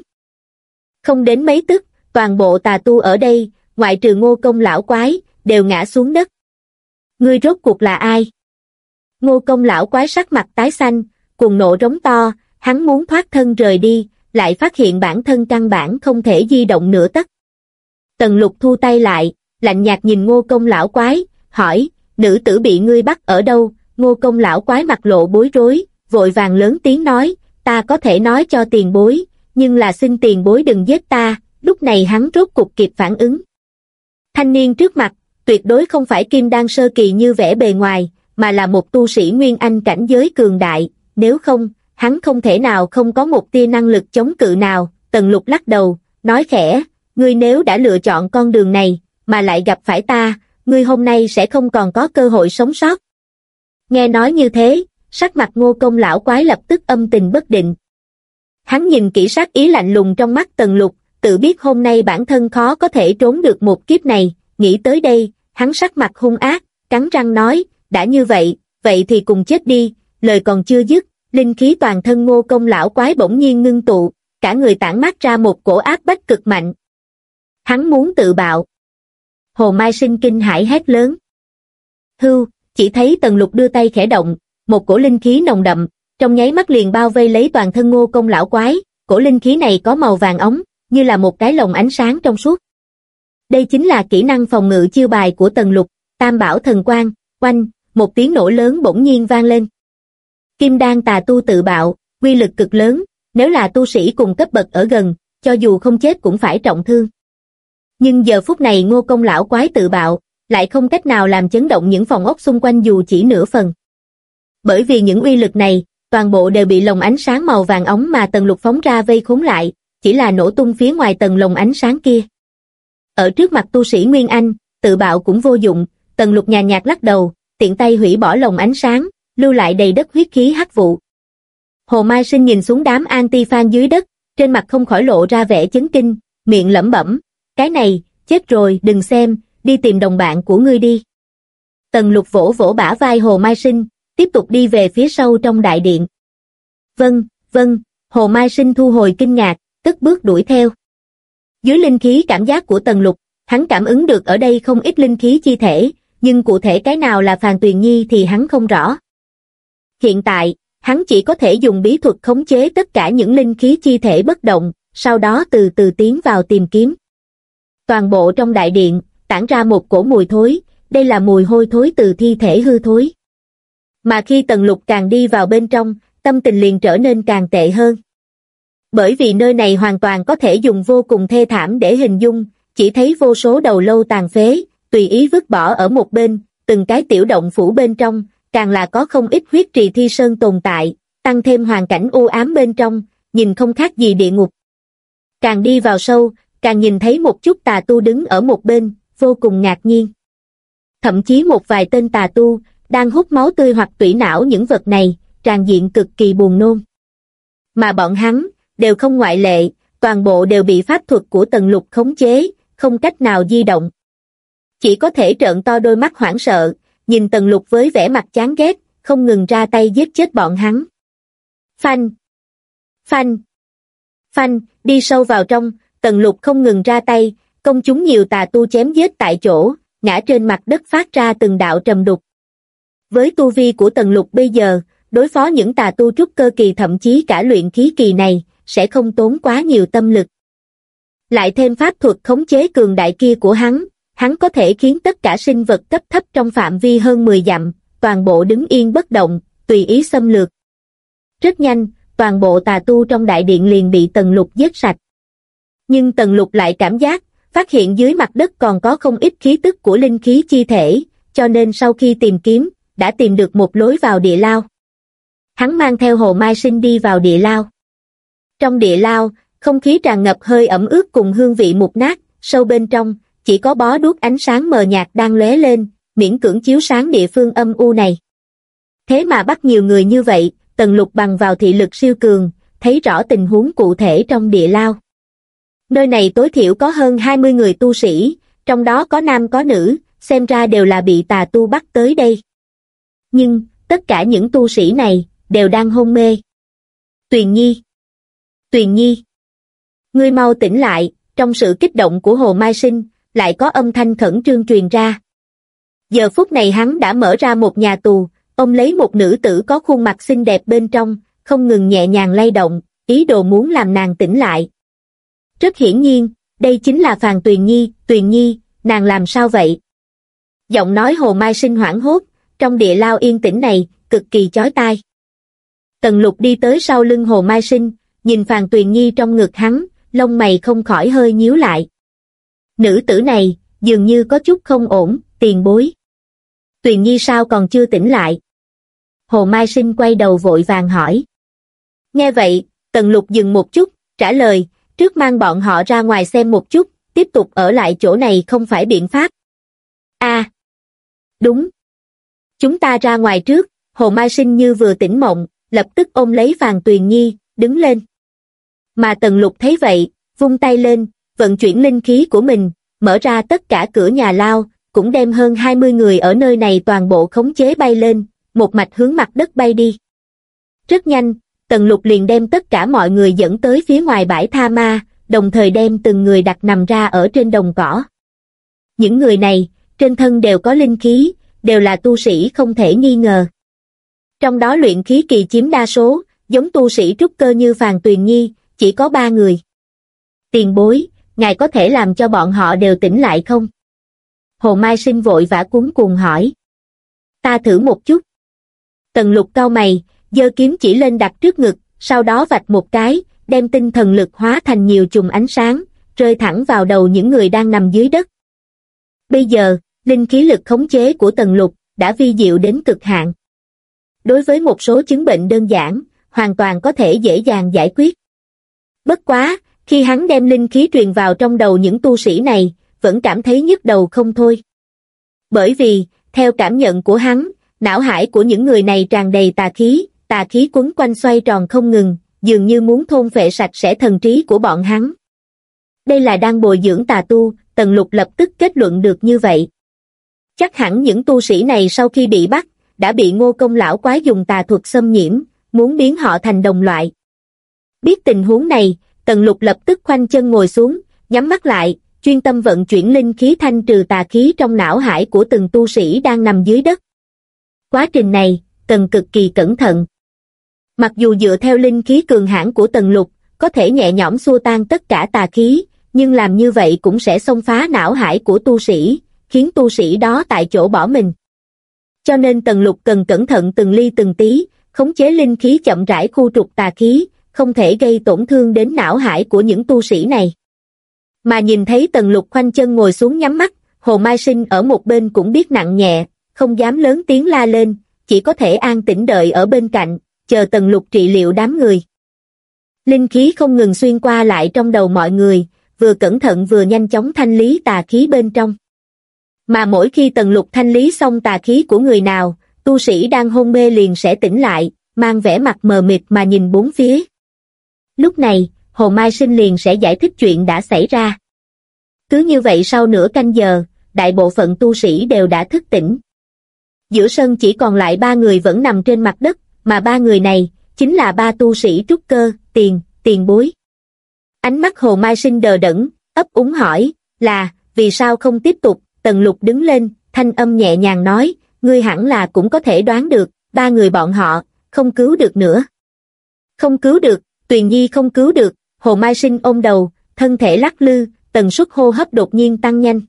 Không đến mấy tức, toàn bộ tà tu ở đây, ngoại trừ ngô công lão quái, đều ngã xuống đất. Ngươi rốt cuộc là ai? Ngô công lão quái sắc mặt tái xanh, cùng nộ rống to, hắn muốn thoát thân rời đi, lại phát hiện bản thân căn bản không thể di động nửa tấc. Tần lục thu tay lại, lạnh nhạt nhìn ngô công lão quái, hỏi, nữ tử bị ngươi bắt ở đâu, ngô công lão quái mặt lộ bối rối, vội vàng lớn tiếng nói, ta có thể nói cho tiền bối, nhưng là xin tiền bối đừng giết ta, lúc này hắn rốt cục kịp phản ứng. Thanh niên trước mặt, tuyệt đối không phải kim đan sơ kỳ như vẻ bề ngoài, mà là một tu sĩ nguyên anh cảnh giới cường đại, nếu không, hắn không thể nào không có một tia năng lực chống cự nào, tần lục lắc đầu, nói khẽ, ngươi nếu đã lựa chọn con đường này, mà lại gặp phải ta, ngươi hôm nay sẽ không còn có cơ hội sống sót. Nghe nói như thế, sắc mặt ngô công lão quái lập tức âm tình bất định. Hắn nhìn kỹ sát ý lạnh lùng trong mắt tần lục, tự biết hôm nay bản thân khó có thể trốn được một kiếp này, nghĩ tới đây, hắn sắc mặt hung ác, cắn răng nói, đã như vậy, vậy thì cùng chết đi, lời còn chưa dứt, linh khí toàn thân ngô công lão quái bỗng nhiên ngưng tụ, cả người tản mát ra một cổ áp bách cực mạnh. Hắn muốn tự bạo. Hồ Mai sinh kinh hãi hét lớn. Hưu, chỉ thấy tần lục đưa tay khẽ động, một cổ linh khí nồng đậm, trong nháy mắt liền bao vây lấy toàn thân ngô công lão quái, cổ linh khí này có màu vàng ống, như là một cái lồng ánh sáng trong suốt. Đây chính là kỹ năng phòng ngự chiêu bài của tần lục, tam bảo thần quang, quanh, một tiếng nổ lớn bỗng nhiên vang lên. Kim đan tà tu tự bạo, quy lực cực lớn, nếu là tu sĩ cùng cấp bậc ở gần, cho dù không chết cũng phải trọng thương. Nhưng giờ phút này ngô công lão quái tự bạo, lại không cách nào làm chấn động những phòng ốc xung quanh dù chỉ nửa phần. Bởi vì những uy lực này, toàn bộ đều bị lồng ánh sáng màu vàng ống mà tần lục phóng ra vây khốn lại, chỉ là nổ tung phía ngoài tầng lồng ánh sáng kia. Ở trước mặt tu sĩ Nguyên Anh, tự bạo cũng vô dụng, tần lục nhà nhạt lắc đầu, tiện tay hủy bỏ lồng ánh sáng, lưu lại đầy đất huyết khí hắc vụ. Hồ Mai Sinh nhìn xuống đám anti-fan dưới đất, trên mặt không khỏi lộ ra vẻ chấn kinh, miệng lẩm bẩm, cái này, chết rồi, đừng xem, đi tìm đồng bạn của ngươi đi. Tần lục vỗ vỗ bả vai Hồ Mai Sinh, tiếp tục đi về phía sâu trong đại điện. Vâng, vâng, Hồ Mai Sinh thu hồi kinh ngạc, tức bước đuổi theo. Dưới linh khí cảm giác của Tần Lục, hắn cảm ứng được ở đây không ít linh khí chi thể, nhưng cụ thể cái nào là Phàn Tuyền Nhi thì hắn không rõ. Hiện tại, hắn chỉ có thể dùng bí thuật khống chế tất cả những linh khí chi thể bất động, sau đó từ từ tiến vào tìm kiếm. Toàn bộ trong đại điện, tản ra một cổ mùi thối, đây là mùi hôi thối từ thi thể hư thối. Mà khi Tần Lục càng đi vào bên trong, tâm tình liền trở nên càng tệ hơn. Bởi vì nơi này hoàn toàn có thể dùng vô cùng thê thảm để hình dung, chỉ thấy vô số đầu lâu tàn phế, tùy ý vứt bỏ ở một bên, từng cái tiểu động phủ bên trong, càng là có không ít huyết trì thi sơn tồn tại, tăng thêm hoàn cảnh u ám bên trong, nhìn không khác gì địa ngục. Càng đi vào sâu, càng nhìn thấy một chút tà tu đứng ở một bên, vô cùng ngạc nhiên. Thậm chí một vài tên tà tu, đang hút máu tươi hoặc tủy não những vật này, tràn diện cực kỳ buồn nôn. Mà bọn hắn, đều không ngoại lệ, toàn bộ đều bị pháp thuật của tần lục khống chế, không cách nào di động. Chỉ có thể trợn to đôi mắt hoảng sợ, nhìn tần lục với vẻ mặt chán ghét, không ngừng ra tay giết chết bọn hắn. Phanh! Phanh! Phanh! Đi sâu vào trong, tần lục không ngừng ra tay, công chúng nhiều tà tu chém giết tại chỗ, ngã trên mặt đất phát ra từng đạo trầm đục. Với tu vi của tần lục bây giờ, đối phó những tà tu trúc cơ kỳ thậm chí cả luyện khí kỳ này, sẽ không tốn quá nhiều tâm lực. Lại thêm pháp thuật khống chế cường đại kia của hắn, hắn có thể khiến tất cả sinh vật cấp thấp trong phạm vi hơn 10 dặm, toàn bộ đứng yên bất động, tùy ý xâm lược. Rất nhanh, toàn bộ tà tu trong đại điện liền bị tần lục giết sạch. Nhưng tần lục lại cảm giác, phát hiện dưới mặt đất còn có không ít khí tức của linh khí chi thể, cho nên sau khi tìm kiếm, đã tìm được một lối vào địa lao. Hắn mang theo hồ mai sinh đi vào địa lao. Trong địa lao, không khí tràn ngập hơi ẩm ướt cùng hương vị mục nát, sâu bên trong, chỉ có bó đuốc ánh sáng mờ nhạt đang lóe lên, miễn cưỡng chiếu sáng địa phương âm u này. Thế mà bắt nhiều người như vậy, tần lục bằng vào thị lực siêu cường, thấy rõ tình huống cụ thể trong địa lao. Nơi này tối thiểu có hơn 20 người tu sĩ, trong đó có nam có nữ, xem ra đều là bị tà tu bắt tới đây. Nhưng, tất cả những tu sĩ này, đều đang hôn mê. Tuyền Nhi Tuyền Nhi Ngươi mau tỉnh lại, trong sự kích động của Hồ Mai Sinh, lại có âm thanh khẩn trương truyền ra. Giờ phút này hắn đã mở ra một nhà tù, ông lấy một nữ tử có khuôn mặt xinh đẹp bên trong, không ngừng nhẹ nhàng lay động, ý đồ muốn làm nàng tỉnh lại. Rất hiển nhiên, đây chính là Phàn Tuyền Nhi, Tuyền Nhi, nàng làm sao vậy? Giọng nói Hồ Mai Sinh hoảng hốt, trong địa lao yên tĩnh này, cực kỳ chói tai. Tần lục đi tới sau lưng Hồ Mai Sinh, nhìn Phàn Tuyền Nhi trong ngực hắn, lông mày không khỏi hơi nhíu lại. Nữ tử này, dường như có chút không ổn, tiền bối. Tuyền Nhi sao còn chưa tỉnh lại? Hồ Mai Sinh quay đầu vội vàng hỏi. Nghe vậy, Tần Lục dừng một chút, trả lời, trước mang bọn họ ra ngoài xem một chút, tiếp tục ở lại chỗ này không phải biện pháp. a đúng. Chúng ta ra ngoài trước, Hồ Mai Sinh như vừa tỉnh mộng, lập tức ôm lấy Phàn Tuyền Nhi, đứng lên. Mà Tần Lục thấy vậy, vung tay lên, vận chuyển linh khí của mình, mở ra tất cả cửa nhà lao, cũng đem hơn 20 người ở nơi này toàn bộ khống chế bay lên, một mạch hướng mặt đất bay đi. Rất nhanh, Tần Lục liền đem tất cả mọi người dẫn tới phía ngoài bãi tha ma, đồng thời đem từng người đặt nằm ra ở trên đồng cỏ. Những người này, trên thân đều có linh khí, đều là tu sĩ không thể nghi ngờ. Trong đó luyện khí kỳ chiếm đa số, giống tu sĩ trúc cơ như Phàn Tuyền Nhi, chỉ có ba người. Tiền bối, ngài có thể làm cho bọn họ đều tỉnh lại không? Hồ Mai Sinh vội vã cuốn cuồng hỏi. Ta thử một chút. Tần lục cao mày, giơ kiếm chỉ lên đặt trước ngực, sau đó vạch một cái, đem tinh thần lực hóa thành nhiều chùm ánh sáng, rơi thẳng vào đầu những người đang nằm dưới đất. Bây giờ, linh khí lực khống chế của tần lục đã vi diệu đến cực hạn. đối với một số chứng bệnh đơn giản, hoàn toàn có thể dễ dàng giải quyết. Bất quá, khi hắn đem linh khí truyền vào trong đầu những tu sĩ này, vẫn cảm thấy nhức đầu không thôi. Bởi vì, theo cảm nhận của hắn, não hải của những người này tràn đầy tà khí, tà khí quấn quanh xoay tròn không ngừng, dường như muốn thôn phệ sạch sẽ thần trí của bọn hắn. Đây là đang bồi dưỡng tà tu, Tần Lục lập tức kết luận được như vậy. Chắc hẳn những tu sĩ này sau khi bị bắt, đã bị ngô công lão quái dùng tà thuật xâm nhiễm, muốn biến họ thành đồng loại. Biết tình huống này, Tần Lục lập tức khoanh chân ngồi xuống, nhắm mắt lại, chuyên tâm vận chuyển linh khí thanh trừ tà khí trong não hải của từng tu sĩ đang nằm dưới đất. Quá trình này, cần cực kỳ cẩn thận. Mặc dù dựa theo linh khí cường hãn của Tần Lục, có thể nhẹ nhõm xua tan tất cả tà khí, nhưng làm như vậy cũng sẽ xông phá não hải của tu sĩ, khiến tu sĩ đó tại chỗ bỏ mình. Cho nên Tần Lục cần cẩn thận từng ly từng tí, khống chế linh khí chậm rãi khu trục tà khí, không thể gây tổn thương đến não hải của những tu sĩ này. Mà nhìn thấy Tần Lục khoanh chân ngồi xuống nhắm mắt, Hồ Mai Sinh ở một bên cũng biết nặng nhẹ, không dám lớn tiếng la lên, chỉ có thể an tĩnh đợi ở bên cạnh, chờ Tần Lục trị liệu đám người. Linh khí không ngừng xuyên qua lại trong đầu mọi người, vừa cẩn thận vừa nhanh chóng thanh lý tà khí bên trong. Mà mỗi khi Tần Lục thanh lý xong tà khí của người nào, tu sĩ đang hôn mê liền sẽ tỉnh lại, mang vẻ mặt mờ mịt mà nhìn bốn phía. Lúc này, Hồ Mai Sinh liền sẽ giải thích chuyện đã xảy ra. Cứ như vậy sau nửa canh giờ, đại bộ phận tu sĩ đều đã thức tỉnh. Giữa sân chỉ còn lại ba người vẫn nằm trên mặt đất, mà ba người này, chính là ba tu sĩ trúc cơ, tiền, tiền bối. Ánh mắt Hồ Mai Sinh đờ đẫn, ấp úng hỏi, là, vì sao không tiếp tục, Tần Lục đứng lên, thanh âm nhẹ nhàng nói, ngươi hẳn là cũng có thể đoán được, ba người bọn họ, không cứu được nữa. Không cứu được, Tuyền Nhi không cứu được, Hồ Mai Sinh ôm đầu, thân thể lắc lư, tần suất hô hấp đột nhiên tăng nhanh.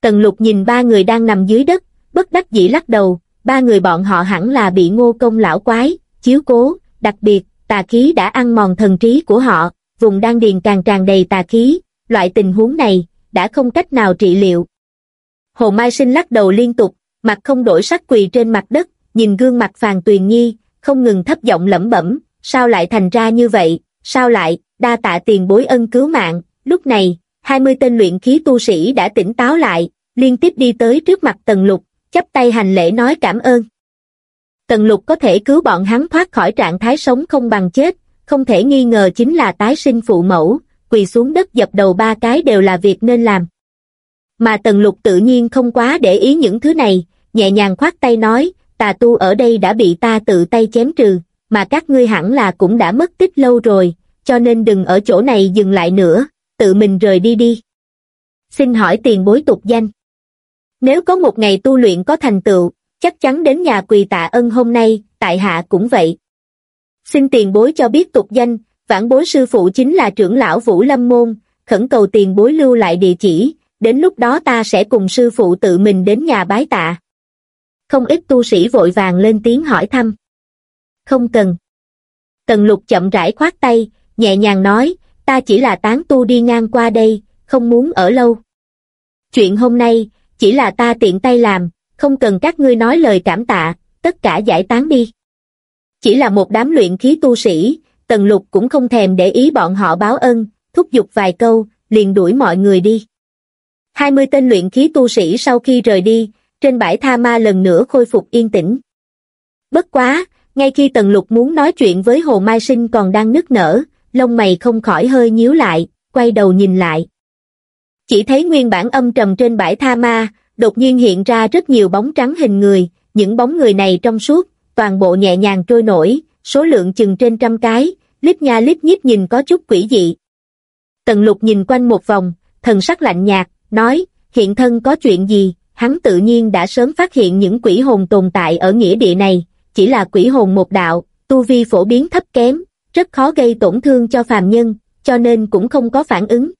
Tần lục nhìn ba người đang nằm dưới đất, bất đắc dĩ lắc đầu, ba người bọn họ hẳn là bị ngô công lão quái, chiếu cố, đặc biệt, tà khí đã ăn mòn thần trí của họ, vùng đan điền càng tràn đầy tà khí, loại tình huống này, đã không cách nào trị liệu. Hồ Mai Sinh lắc đầu liên tục, mặt không đổi sắc quỳ trên mặt đất, nhìn gương mặt Phàn Tuyền Nhi, không ngừng thấp giọng lẩm bẩm, sao lại thành ra như vậy, sao lại, đa tạ tiền bối ân cứu mạng, lúc này, 20 tên luyện khí tu sĩ đã tỉnh táo lại, liên tiếp đi tới trước mặt Tần Lục, chắp tay hành lễ nói cảm ơn. Tần Lục có thể cứu bọn hắn thoát khỏi trạng thái sống không bằng chết, không thể nghi ngờ chính là tái sinh phụ mẫu, quỳ xuống đất dập đầu ba cái đều là việc nên làm. Mà Tần Lục tự nhiên không quá để ý những thứ này, nhẹ nhàng khoát tay nói, tà tu ở đây đã bị ta tự tay chém trừ, mà các ngươi hẳn là cũng đã mất tích lâu rồi, cho nên đừng ở chỗ này dừng lại nữa, tự mình rời đi đi. Xin hỏi tiền bối tục danh. Nếu có một ngày tu luyện có thành tựu, chắc chắn đến nhà quỳ tạ ân hôm nay, tại hạ cũng vậy. Xin tiền bối cho biết tục danh, vãn bối sư phụ chính là trưởng lão Vũ Lâm Môn, khẩn cầu tiền bối lưu lại địa chỉ, đến lúc đó ta sẽ cùng sư phụ tự mình đến nhà bái tạ. Không ít tu sĩ vội vàng lên tiếng hỏi thăm. Không cần. Tần lục chậm rãi khoát tay, nhẹ nhàng nói, ta chỉ là tán tu đi ngang qua đây, không muốn ở lâu. Chuyện hôm nay, chỉ là ta tiện tay làm, không cần các ngươi nói lời cảm tạ, tất cả giải tán đi. Chỉ là một đám luyện khí tu sĩ, tần lục cũng không thèm để ý bọn họ báo ân, thúc giục vài câu, liền đuổi mọi người đi. 20 tên luyện khí tu sĩ sau khi rời đi, trên bãi tha ma lần nữa khôi phục yên tĩnh. Bất quá, ngay khi Tần Lục muốn nói chuyện với Hồ Mai Sinh còn đang nức nở, lông mày không khỏi hơi nhíu lại, quay đầu nhìn lại. Chỉ thấy nguyên bản âm trầm trên bãi tha ma, đột nhiên hiện ra rất nhiều bóng trắng hình người, những bóng người này trong suốt, toàn bộ nhẹ nhàng trôi nổi, số lượng chừng trên trăm cái, lít nha lít nhít nhìn có chút quỷ dị. Tần lục nhìn quanh một vòng, thần sắc lạnh nhạt, nói, hiện thân có chuyện gì, hắn tự nhiên đã sớm phát hiện những quỷ hồn tồn tại ở nghĩa địa này, chỉ là quỷ hồn một đạo, tu vi phổ biến thấp kém, rất khó gây tổn thương cho phàm nhân, cho nên cũng không có phản ứng.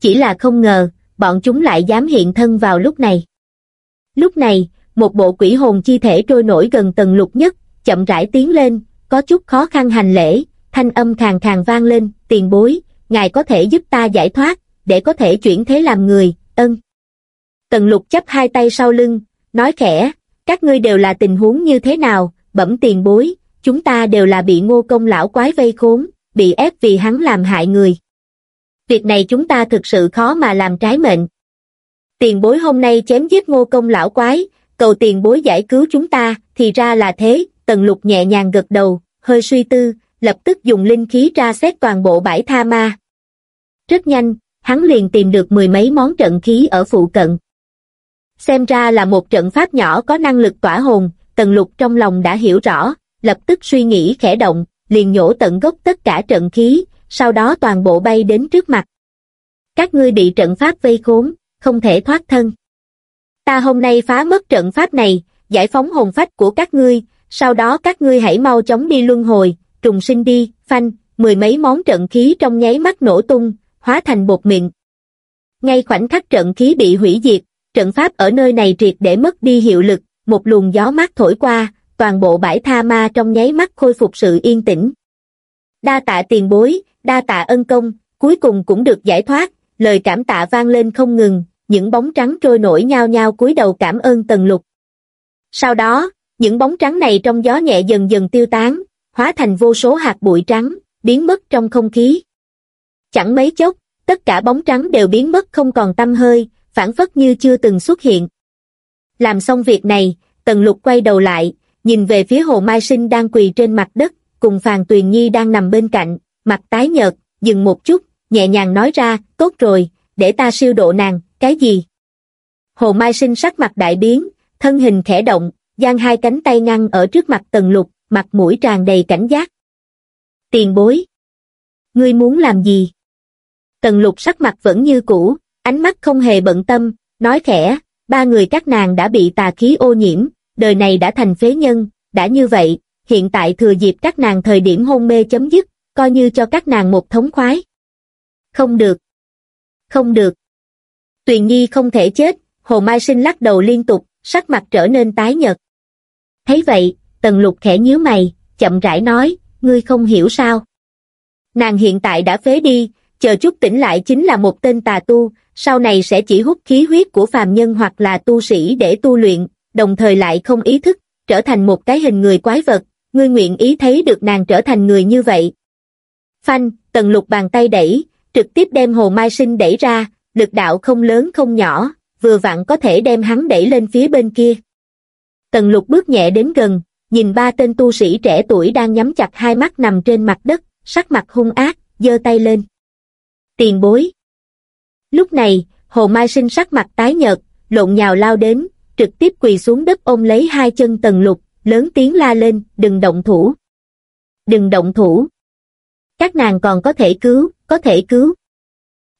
Chỉ là không ngờ, bọn chúng lại dám hiện thân vào lúc này. Lúc này, một bộ quỷ hồn chi thể trôi nổi gần tầng lục nhất, chậm rãi tiến lên, có chút khó khăn hành lễ, thanh âm khàn khàn vang lên, tiền bối, ngài có thể giúp ta giải thoát, để có thể chuyển thế làm người, ân. Tần lục chấp hai tay sau lưng, nói khẽ, các ngươi đều là tình huống như thế nào, bẩm tiền bối, chúng ta đều là bị ngô công lão quái vây khốn, bị ép vì hắn làm hại người. Việc này chúng ta thực sự khó mà làm trái mệnh. Tiền bối hôm nay chém giết ngô công lão quái, cầu tiền bối giải cứu chúng ta, thì ra là thế, tần lục nhẹ nhàng gật đầu, hơi suy tư, lập tức dùng linh khí ra xét toàn bộ bãi tha ma. Rất nhanh, hắn liền tìm được mười mấy món trận khí ở phụ cận. Xem ra là một trận pháp nhỏ có năng lực tỏa hồn, tần lục trong lòng đã hiểu rõ, lập tức suy nghĩ khẽ động, liền nhổ tận gốc tất cả trận khí, sau đó toàn bộ bay đến trước mặt. Các ngươi bị trận pháp vây khốn, không thể thoát thân. Ta hôm nay phá mất trận pháp này, giải phóng hồn phách của các ngươi, sau đó các ngươi hãy mau chóng đi luân hồi, trùng sinh đi, phanh, mười mấy món trận khí trong nháy mắt nổ tung, hóa thành bột mịn. Ngay khoảnh khắc trận khí bị hủy diệt, trận pháp ở nơi này triệt để mất đi hiệu lực, một luồng gió mát thổi qua, toàn bộ bãi tha ma trong nháy mắt khôi phục sự yên tĩnh. Đa tạ tiền bối, đa tạ ân công, cuối cùng cũng được giải thoát, lời cảm tạ vang lên không ngừng, những bóng trắng trôi nổi nhao nhao cúi đầu cảm ơn tần lục. Sau đó, những bóng trắng này trong gió nhẹ dần dần tiêu tán, hóa thành vô số hạt bụi trắng, biến mất trong không khí. Chẳng mấy chốc, tất cả bóng trắng đều biến mất không còn tâm hơi, phản phất như chưa từng xuất hiện. Làm xong việc này, Tần Lục quay đầu lại, nhìn về phía Hồ Mai Sinh đang quỳ trên mặt đất, cùng Phàn Tuyền Nhi đang nằm bên cạnh, mặt tái nhợt, dừng một chút, nhẹ nhàng nói ra, tốt rồi, để ta siêu độ nàng, cái gì? Hồ Mai Sinh sắc mặt đại biến, thân hình khẽ động, giang hai cánh tay ngăn ở trước mặt Tần Lục, mặt mũi tràn đầy cảnh giác. Tiền bối. Ngươi muốn làm gì? Tần Lục sắc mặt vẫn như cũ, ánh mắt không hề bận tâm, nói khẽ, ba người các nàng đã bị tà khí ô nhiễm, đời này đã thành phế nhân, đã như vậy, hiện tại thừa dịp các nàng thời điểm hôn mê chấm dứt, coi như cho các nàng một thống khoái. Không được. Không được. Tuyền Nhi không thể chết, Hồ Mai Sinh lắc đầu liên tục, sắc mặt trở nên tái nhợt. Thấy vậy, Tần Lục khẽ nhíu mày, chậm rãi nói, ngươi không hiểu sao. Nàng hiện tại đã phế đi, chờ chút tỉnh lại chính là một tên tà tu, sau này sẽ chỉ hút khí huyết của phàm nhân hoặc là tu sĩ để tu luyện, đồng thời lại không ý thức, trở thành một cái hình người quái vật, ngươi nguyện ý thấy được nàng trở thành người như vậy. Phanh, tần lục bàn tay đẩy, trực tiếp đem hồ mai sinh đẩy ra, lực đạo không lớn không nhỏ, vừa vặn có thể đem hắn đẩy lên phía bên kia. Tần lục bước nhẹ đến gần, nhìn ba tên tu sĩ trẻ tuổi đang nhắm chặt hai mắt nằm trên mặt đất, sắc mặt hung ác, giơ tay lên. Tiền bối. Lúc này, Hồ Mai Sinh sắc mặt tái nhợt, lộn nhào lao đến, trực tiếp quỳ xuống đất ôm lấy hai chân tần lục, lớn tiếng la lên, đừng động thủ. Đừng động thủ. Các nàng còn có thể cứu, có thể cứu.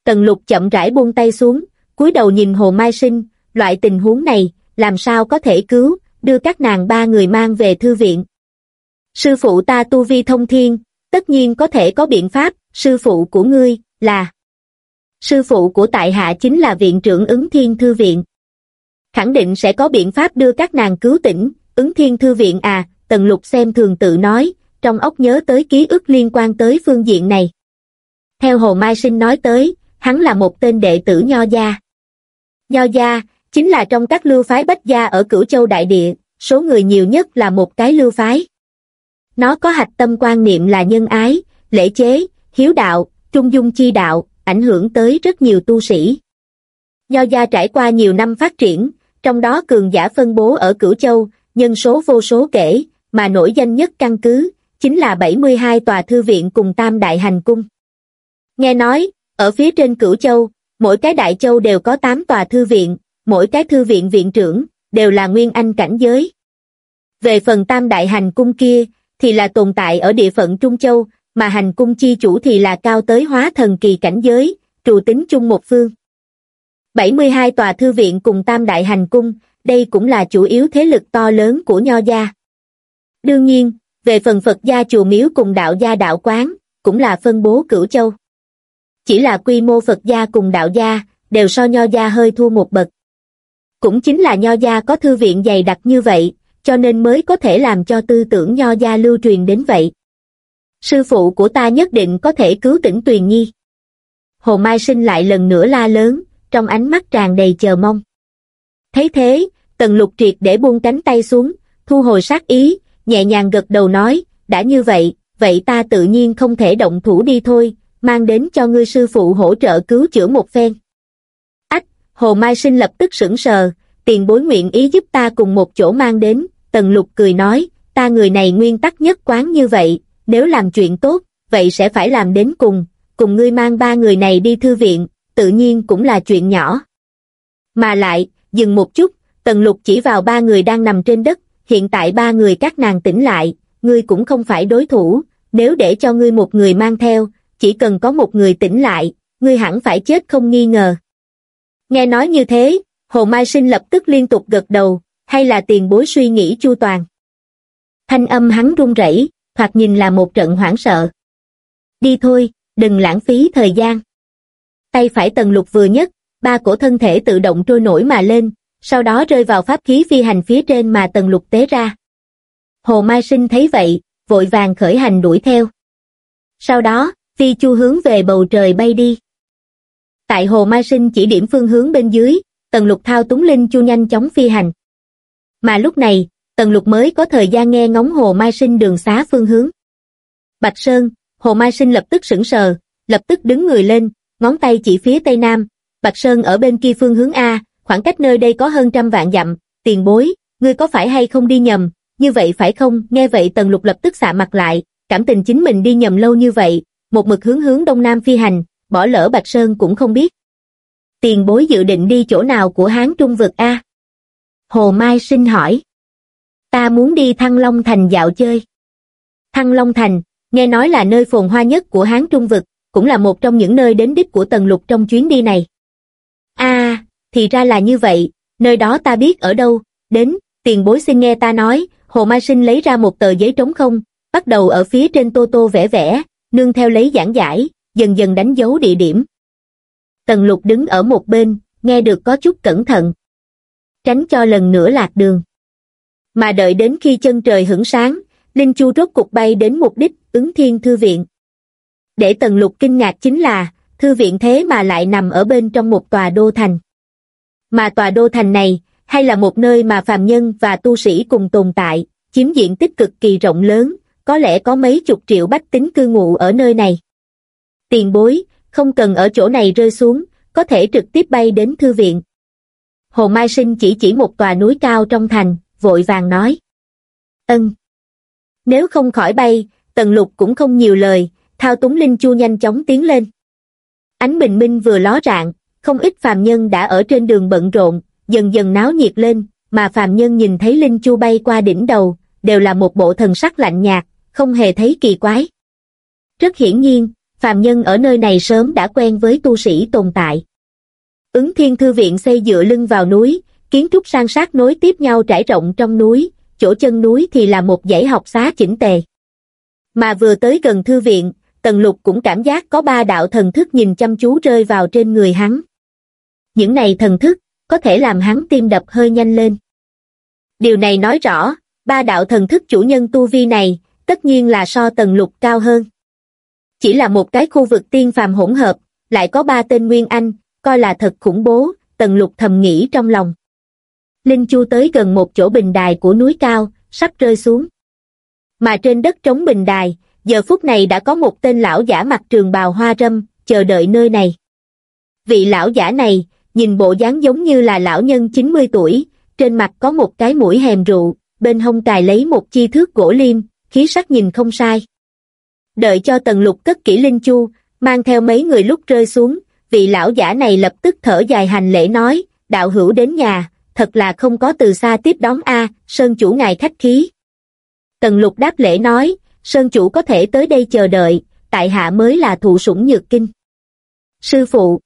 Tần lục chậm rãi buông tay xuống, cúi đầu nhìn Hồ Mai Sinh, loại tình huống này, làm sao có thể cứu, đưa các nàng ba người mang về thư viện. Sư phụ ta tu vi thông thiên, tất nhiên có thể có biện pháp, sư phụ của ngươi, là... Sư phụ của tại hạ chính là viện trưởng ứng thiên thư viện. Khẳng định sẽ có biện pháp đưa các nàng cứu tỉnh, ứng thiên thư viện à, tần lục xem thường tự nói, trong óc nhớ tới ký ức liên quan tới phương diện này. Theo Hồ Mai Sinh nói tới, hắn là một tên đệ tử Nho Gia. Nho Gia, chính là trong các lưu phái Bách Gia ở Cửu Châu Đại Địa, số người nhiều nhất là một cái lưu phái. Nó có hạch tâm quan niệm là nhân ái, lễ chế, hiếu đạo, trung dung chi đạo, ảnh hưởng tới rất nhiều tu sĩ. Nho gia trải qua nhiều năm phát triển, trong đó cường giả phân bố ở Cửu Châu, nhân số vô số kể, mà nổi danh nhất căn cứ, chính là 72 tòa thư viện cùng tam đại hành cung. Nghe nói, ở phía trên Cửu Châu, mỗi cái đại châu đều có 8 tòa thư viện, mỗi cái thư viện viện trưởng, đều là nguyên anh cảnh giới. Về phần tam đại hành cung kia, thì là tồn tại ở địa phận Trung Châu, mà hành cung chi chủ thì là cao tới hóa thần kỳ cảnh giới, trụ tính chung một phương. 72 tòa thư viện cùng tam đại hành cung, đây cũng là chủ yếu thế lực to lớn của Nho Gia. Đương nhiên, về phần Phật gia chùa miếu cùng đạo gia đạo quán, cũng là phân bố cửu châu. Chỉ là quy mô Phật gia cùng đạo gia, đều so Nho Gia hơi thua một bậc. Cũng chính là Nho Gia có thư viện dày đặc như vậy, cho nên mới có thể làm cho tư tưởng Nho Gia lưu truyền đến vậy. Sư phụ của ta nhất định có thể cứu tỉnh Tuyền Nhi. Hồ Mai Sinh lại lần nữa la lớn, trong ánh mắt tràn đầy chờ mong. Thấy thế, tần lục triệt để buông cánh tay xuống, thu hồi sát ý, nhẹ nhàng gật đầu nói, đã như vậy, vậy ta tự nhiên không thể động thủ đi thôi, mang đến cho ngươi sư phụ hỗ trợ cứu chữa một phen. Ách, Hồ Mai Sinh lập tức sững sờ, tiền bối nguyện ý giúp ta cùng một chỗ mang đến, Tần Lục cười nói, ta người này nguyên tắc nhất quán như vậy, nếu làm chuyện tốt, vậy sẽ phải làm đến cùng, cùng ngươi mang ba người này đi thư viện, tự nhiên cũng là chuyện nhỏ. Mà lại, dừng một chút, Tần Lục chỉ vào ba người đang nằm trên đất, hiện tại ba người các nàng tỉnh lại, ngươi cũng không phải đối thủ, nếu để cho ngươi một người mang theo, chỉ cần có một người tỉnh lại, ngươi hẳn phải chết không nghi ngờ. Nghe nói như thế, Hồ Mai Sinh lập tức liên tục gật đầu, hay là tiền bối suy nghĩ chu toàn. Thanh âm hắn run rẩy, thoạt nhìn là một trận hoảng sợ. Đi thôi, đừng lãng phí thời gian. Tay phải tần lục vừa nhất, ba cổ thân thể tự động trôi nổi mà lên, sau đó rơi vào pháp khí phi hành phía trên mà tần lục tế ra. Hồ Mai Sinh thấy vậy, vội vàng khởi hành đuổi theo. Sau đó, phi chu hướng về bầu trời bay đi. Tại Hồ Mai Sinh chỉ điểm phương hướng bên dưới, tần lục thao túng linh chu nhanh chóng phi hành. Mà lúc này, tần lục mới có thời gian nghe ngóng Hồ Mai Sinh đường xá phương hướng. Bạch Sơn, Hồ Mai Sinh lập tức sững sờ, lập tức đứng người lên, ngón tay chỉ phía tây nam, Bạch Sơn ở bên kia phương hướng A, khoảng cách nơi đây có hơn trăm vạn dặm, tiền bối, ngươi có phải hay không đi nhầm, như vậy phải không, nghe vậy Tần Lục lập tức xạ mặt lại, cảm tình chính mình đi nhầm lâu như vậy, một mực hướng hướng đông nam phi hành, bỏ lỡ Bạch Sơn cũng không biết. Tiền bối dự định đi chỗ nào của Hán Trung vực A? Hồ Mai sinh hỏi. Ta muốn đi Thăng Long Thành dạo chơi. Thăng Long Thành, nghe nói là nơi phồn hoa nhất của Hán Trung vực, cũng là một trong những nơi đến đích của Tần Lục trong chuyến đi này. a thì ra là như vậy, nơi đó ta biết ở đâu, đến, tiền bối xin nghe ta nói, Hồ Mai Sinh lấy ra một tờ giấy trống không, bắt đầu ở phía trên tô tô vẽ vẽ, nương theo lấy giảng giải, dần dần đánh dấu địa điểm. Tần lục đứng ở một bên, nghe được có chút cẩn thận. Tránh cho lần nữa lạc đường. Mà đợi đến khi chân trời hửng sáng, Linh Chu rốt cục bay đến mục đích, ứng thiên thư viện. Để tần lục kinh ngạc chính là, thư viện thế mà lại nằm ở bên trong một tòa đô thành. Mà tòa đô thành này, hay là một nơi mà phàm nhân và tu sĩ cùng tồn tại, chiếm diện tích cực kỳ rộng lớn, có lẽ có mấy chục triệu bách tính cư ngụ ở nơi này. Tiền bối, không cần ở chỗ này rơi xuống, có thể trực tiếp bay đến thư viện. Hồ Mai Sinh chỉ chỉ một tòa núi cao trong thành, vội vàng nói. Ân. Nếu không khỏi bay, Tần Lục cũng không nhiều lời, thao túng Linh Chu nhanh chóng tiến lên. Ánh bình minh vừa ló rạng, không ít phàm nhân đã ở trên đường bận rộn, dần dần náo nhiệt lên, mà phàm nhân nhìn thấy Linh Chu bay qua đỉnh đầu, đều là một bộ thần sắc lạnh nhạt, không hề thấy kỳ quái. Rất hiển nhiên, phàm nhân ở nơi này sớm đã quen với tu sĩ tồn tại. Ứng thiên thư viện xây dựa lưng vào núi, kiến trúc san sát nối tiếp nhau trải rộng trong núi, chỗ chân núi thì là một dãy học xá chỉnh tề. Mà vừa tới gần thư viện, Tần Lục cũng cảm giác có ba đạo thần thức nhìn chăm chú rơi vào trên người hắn. Những này thần thức, có thể làm hắn tim đập hơi nhanh lên. Điều này nói rõ, ba đạo thần thức chủ nhân tu vi này, tất nhiên là so tần lục cao hơn. Chỉ là một cái khu vực tiên phàm hỗn hợp, lại có ba tên Nguyên Anh, coi là thật khủng bố, tần lục thầm nghĩ trong lòng. Linh Chu tới gần một chỗ bình đài của núi cao, sắp rơi xuống. Mà trên đất trống bình đài, giờ phút này đã có một tên lão giả mặt trường bào hoa râm, chờ đợi nơi này. Vị lão giả này, nhìn bộ dáng giống như là lão nhân 90 tuổi, trên mặt có một cái mũi hèm rượu, bên hông cài lấy một chi thước gỗ liêm, khí sắc nhìn không sai. Đợi cho tần lục cất kỹ linh chu, mang theo mấy người lúc rơi xuống, vị lão giả này lập tức thở dài hành lễ nói, đạo hữu đến nhà, thật là không có từ xa tiếp đón a sơn chủ ngài khách khí. Tần lục đáp lễ nói, sơn chủ có thể tới đây chờ đợi, tại hạ mới là thụ sủng nhược kinh. Sư phụ.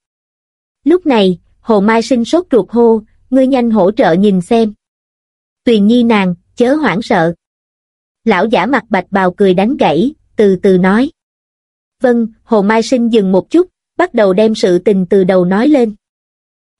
Lúc này, Hồ Mai sinh sốt ruột hô, ngươi nhanh hỗ trợ nhìn xem. Tuyền nhi nàng, chớ hoảng sợ. Lão giả mặt bạch bào cười đánh gãy, từ từ nói. Vâng, Hồ Mai sinh dừng một chút, bắt đầu đem sự tình từ đầu nói lên.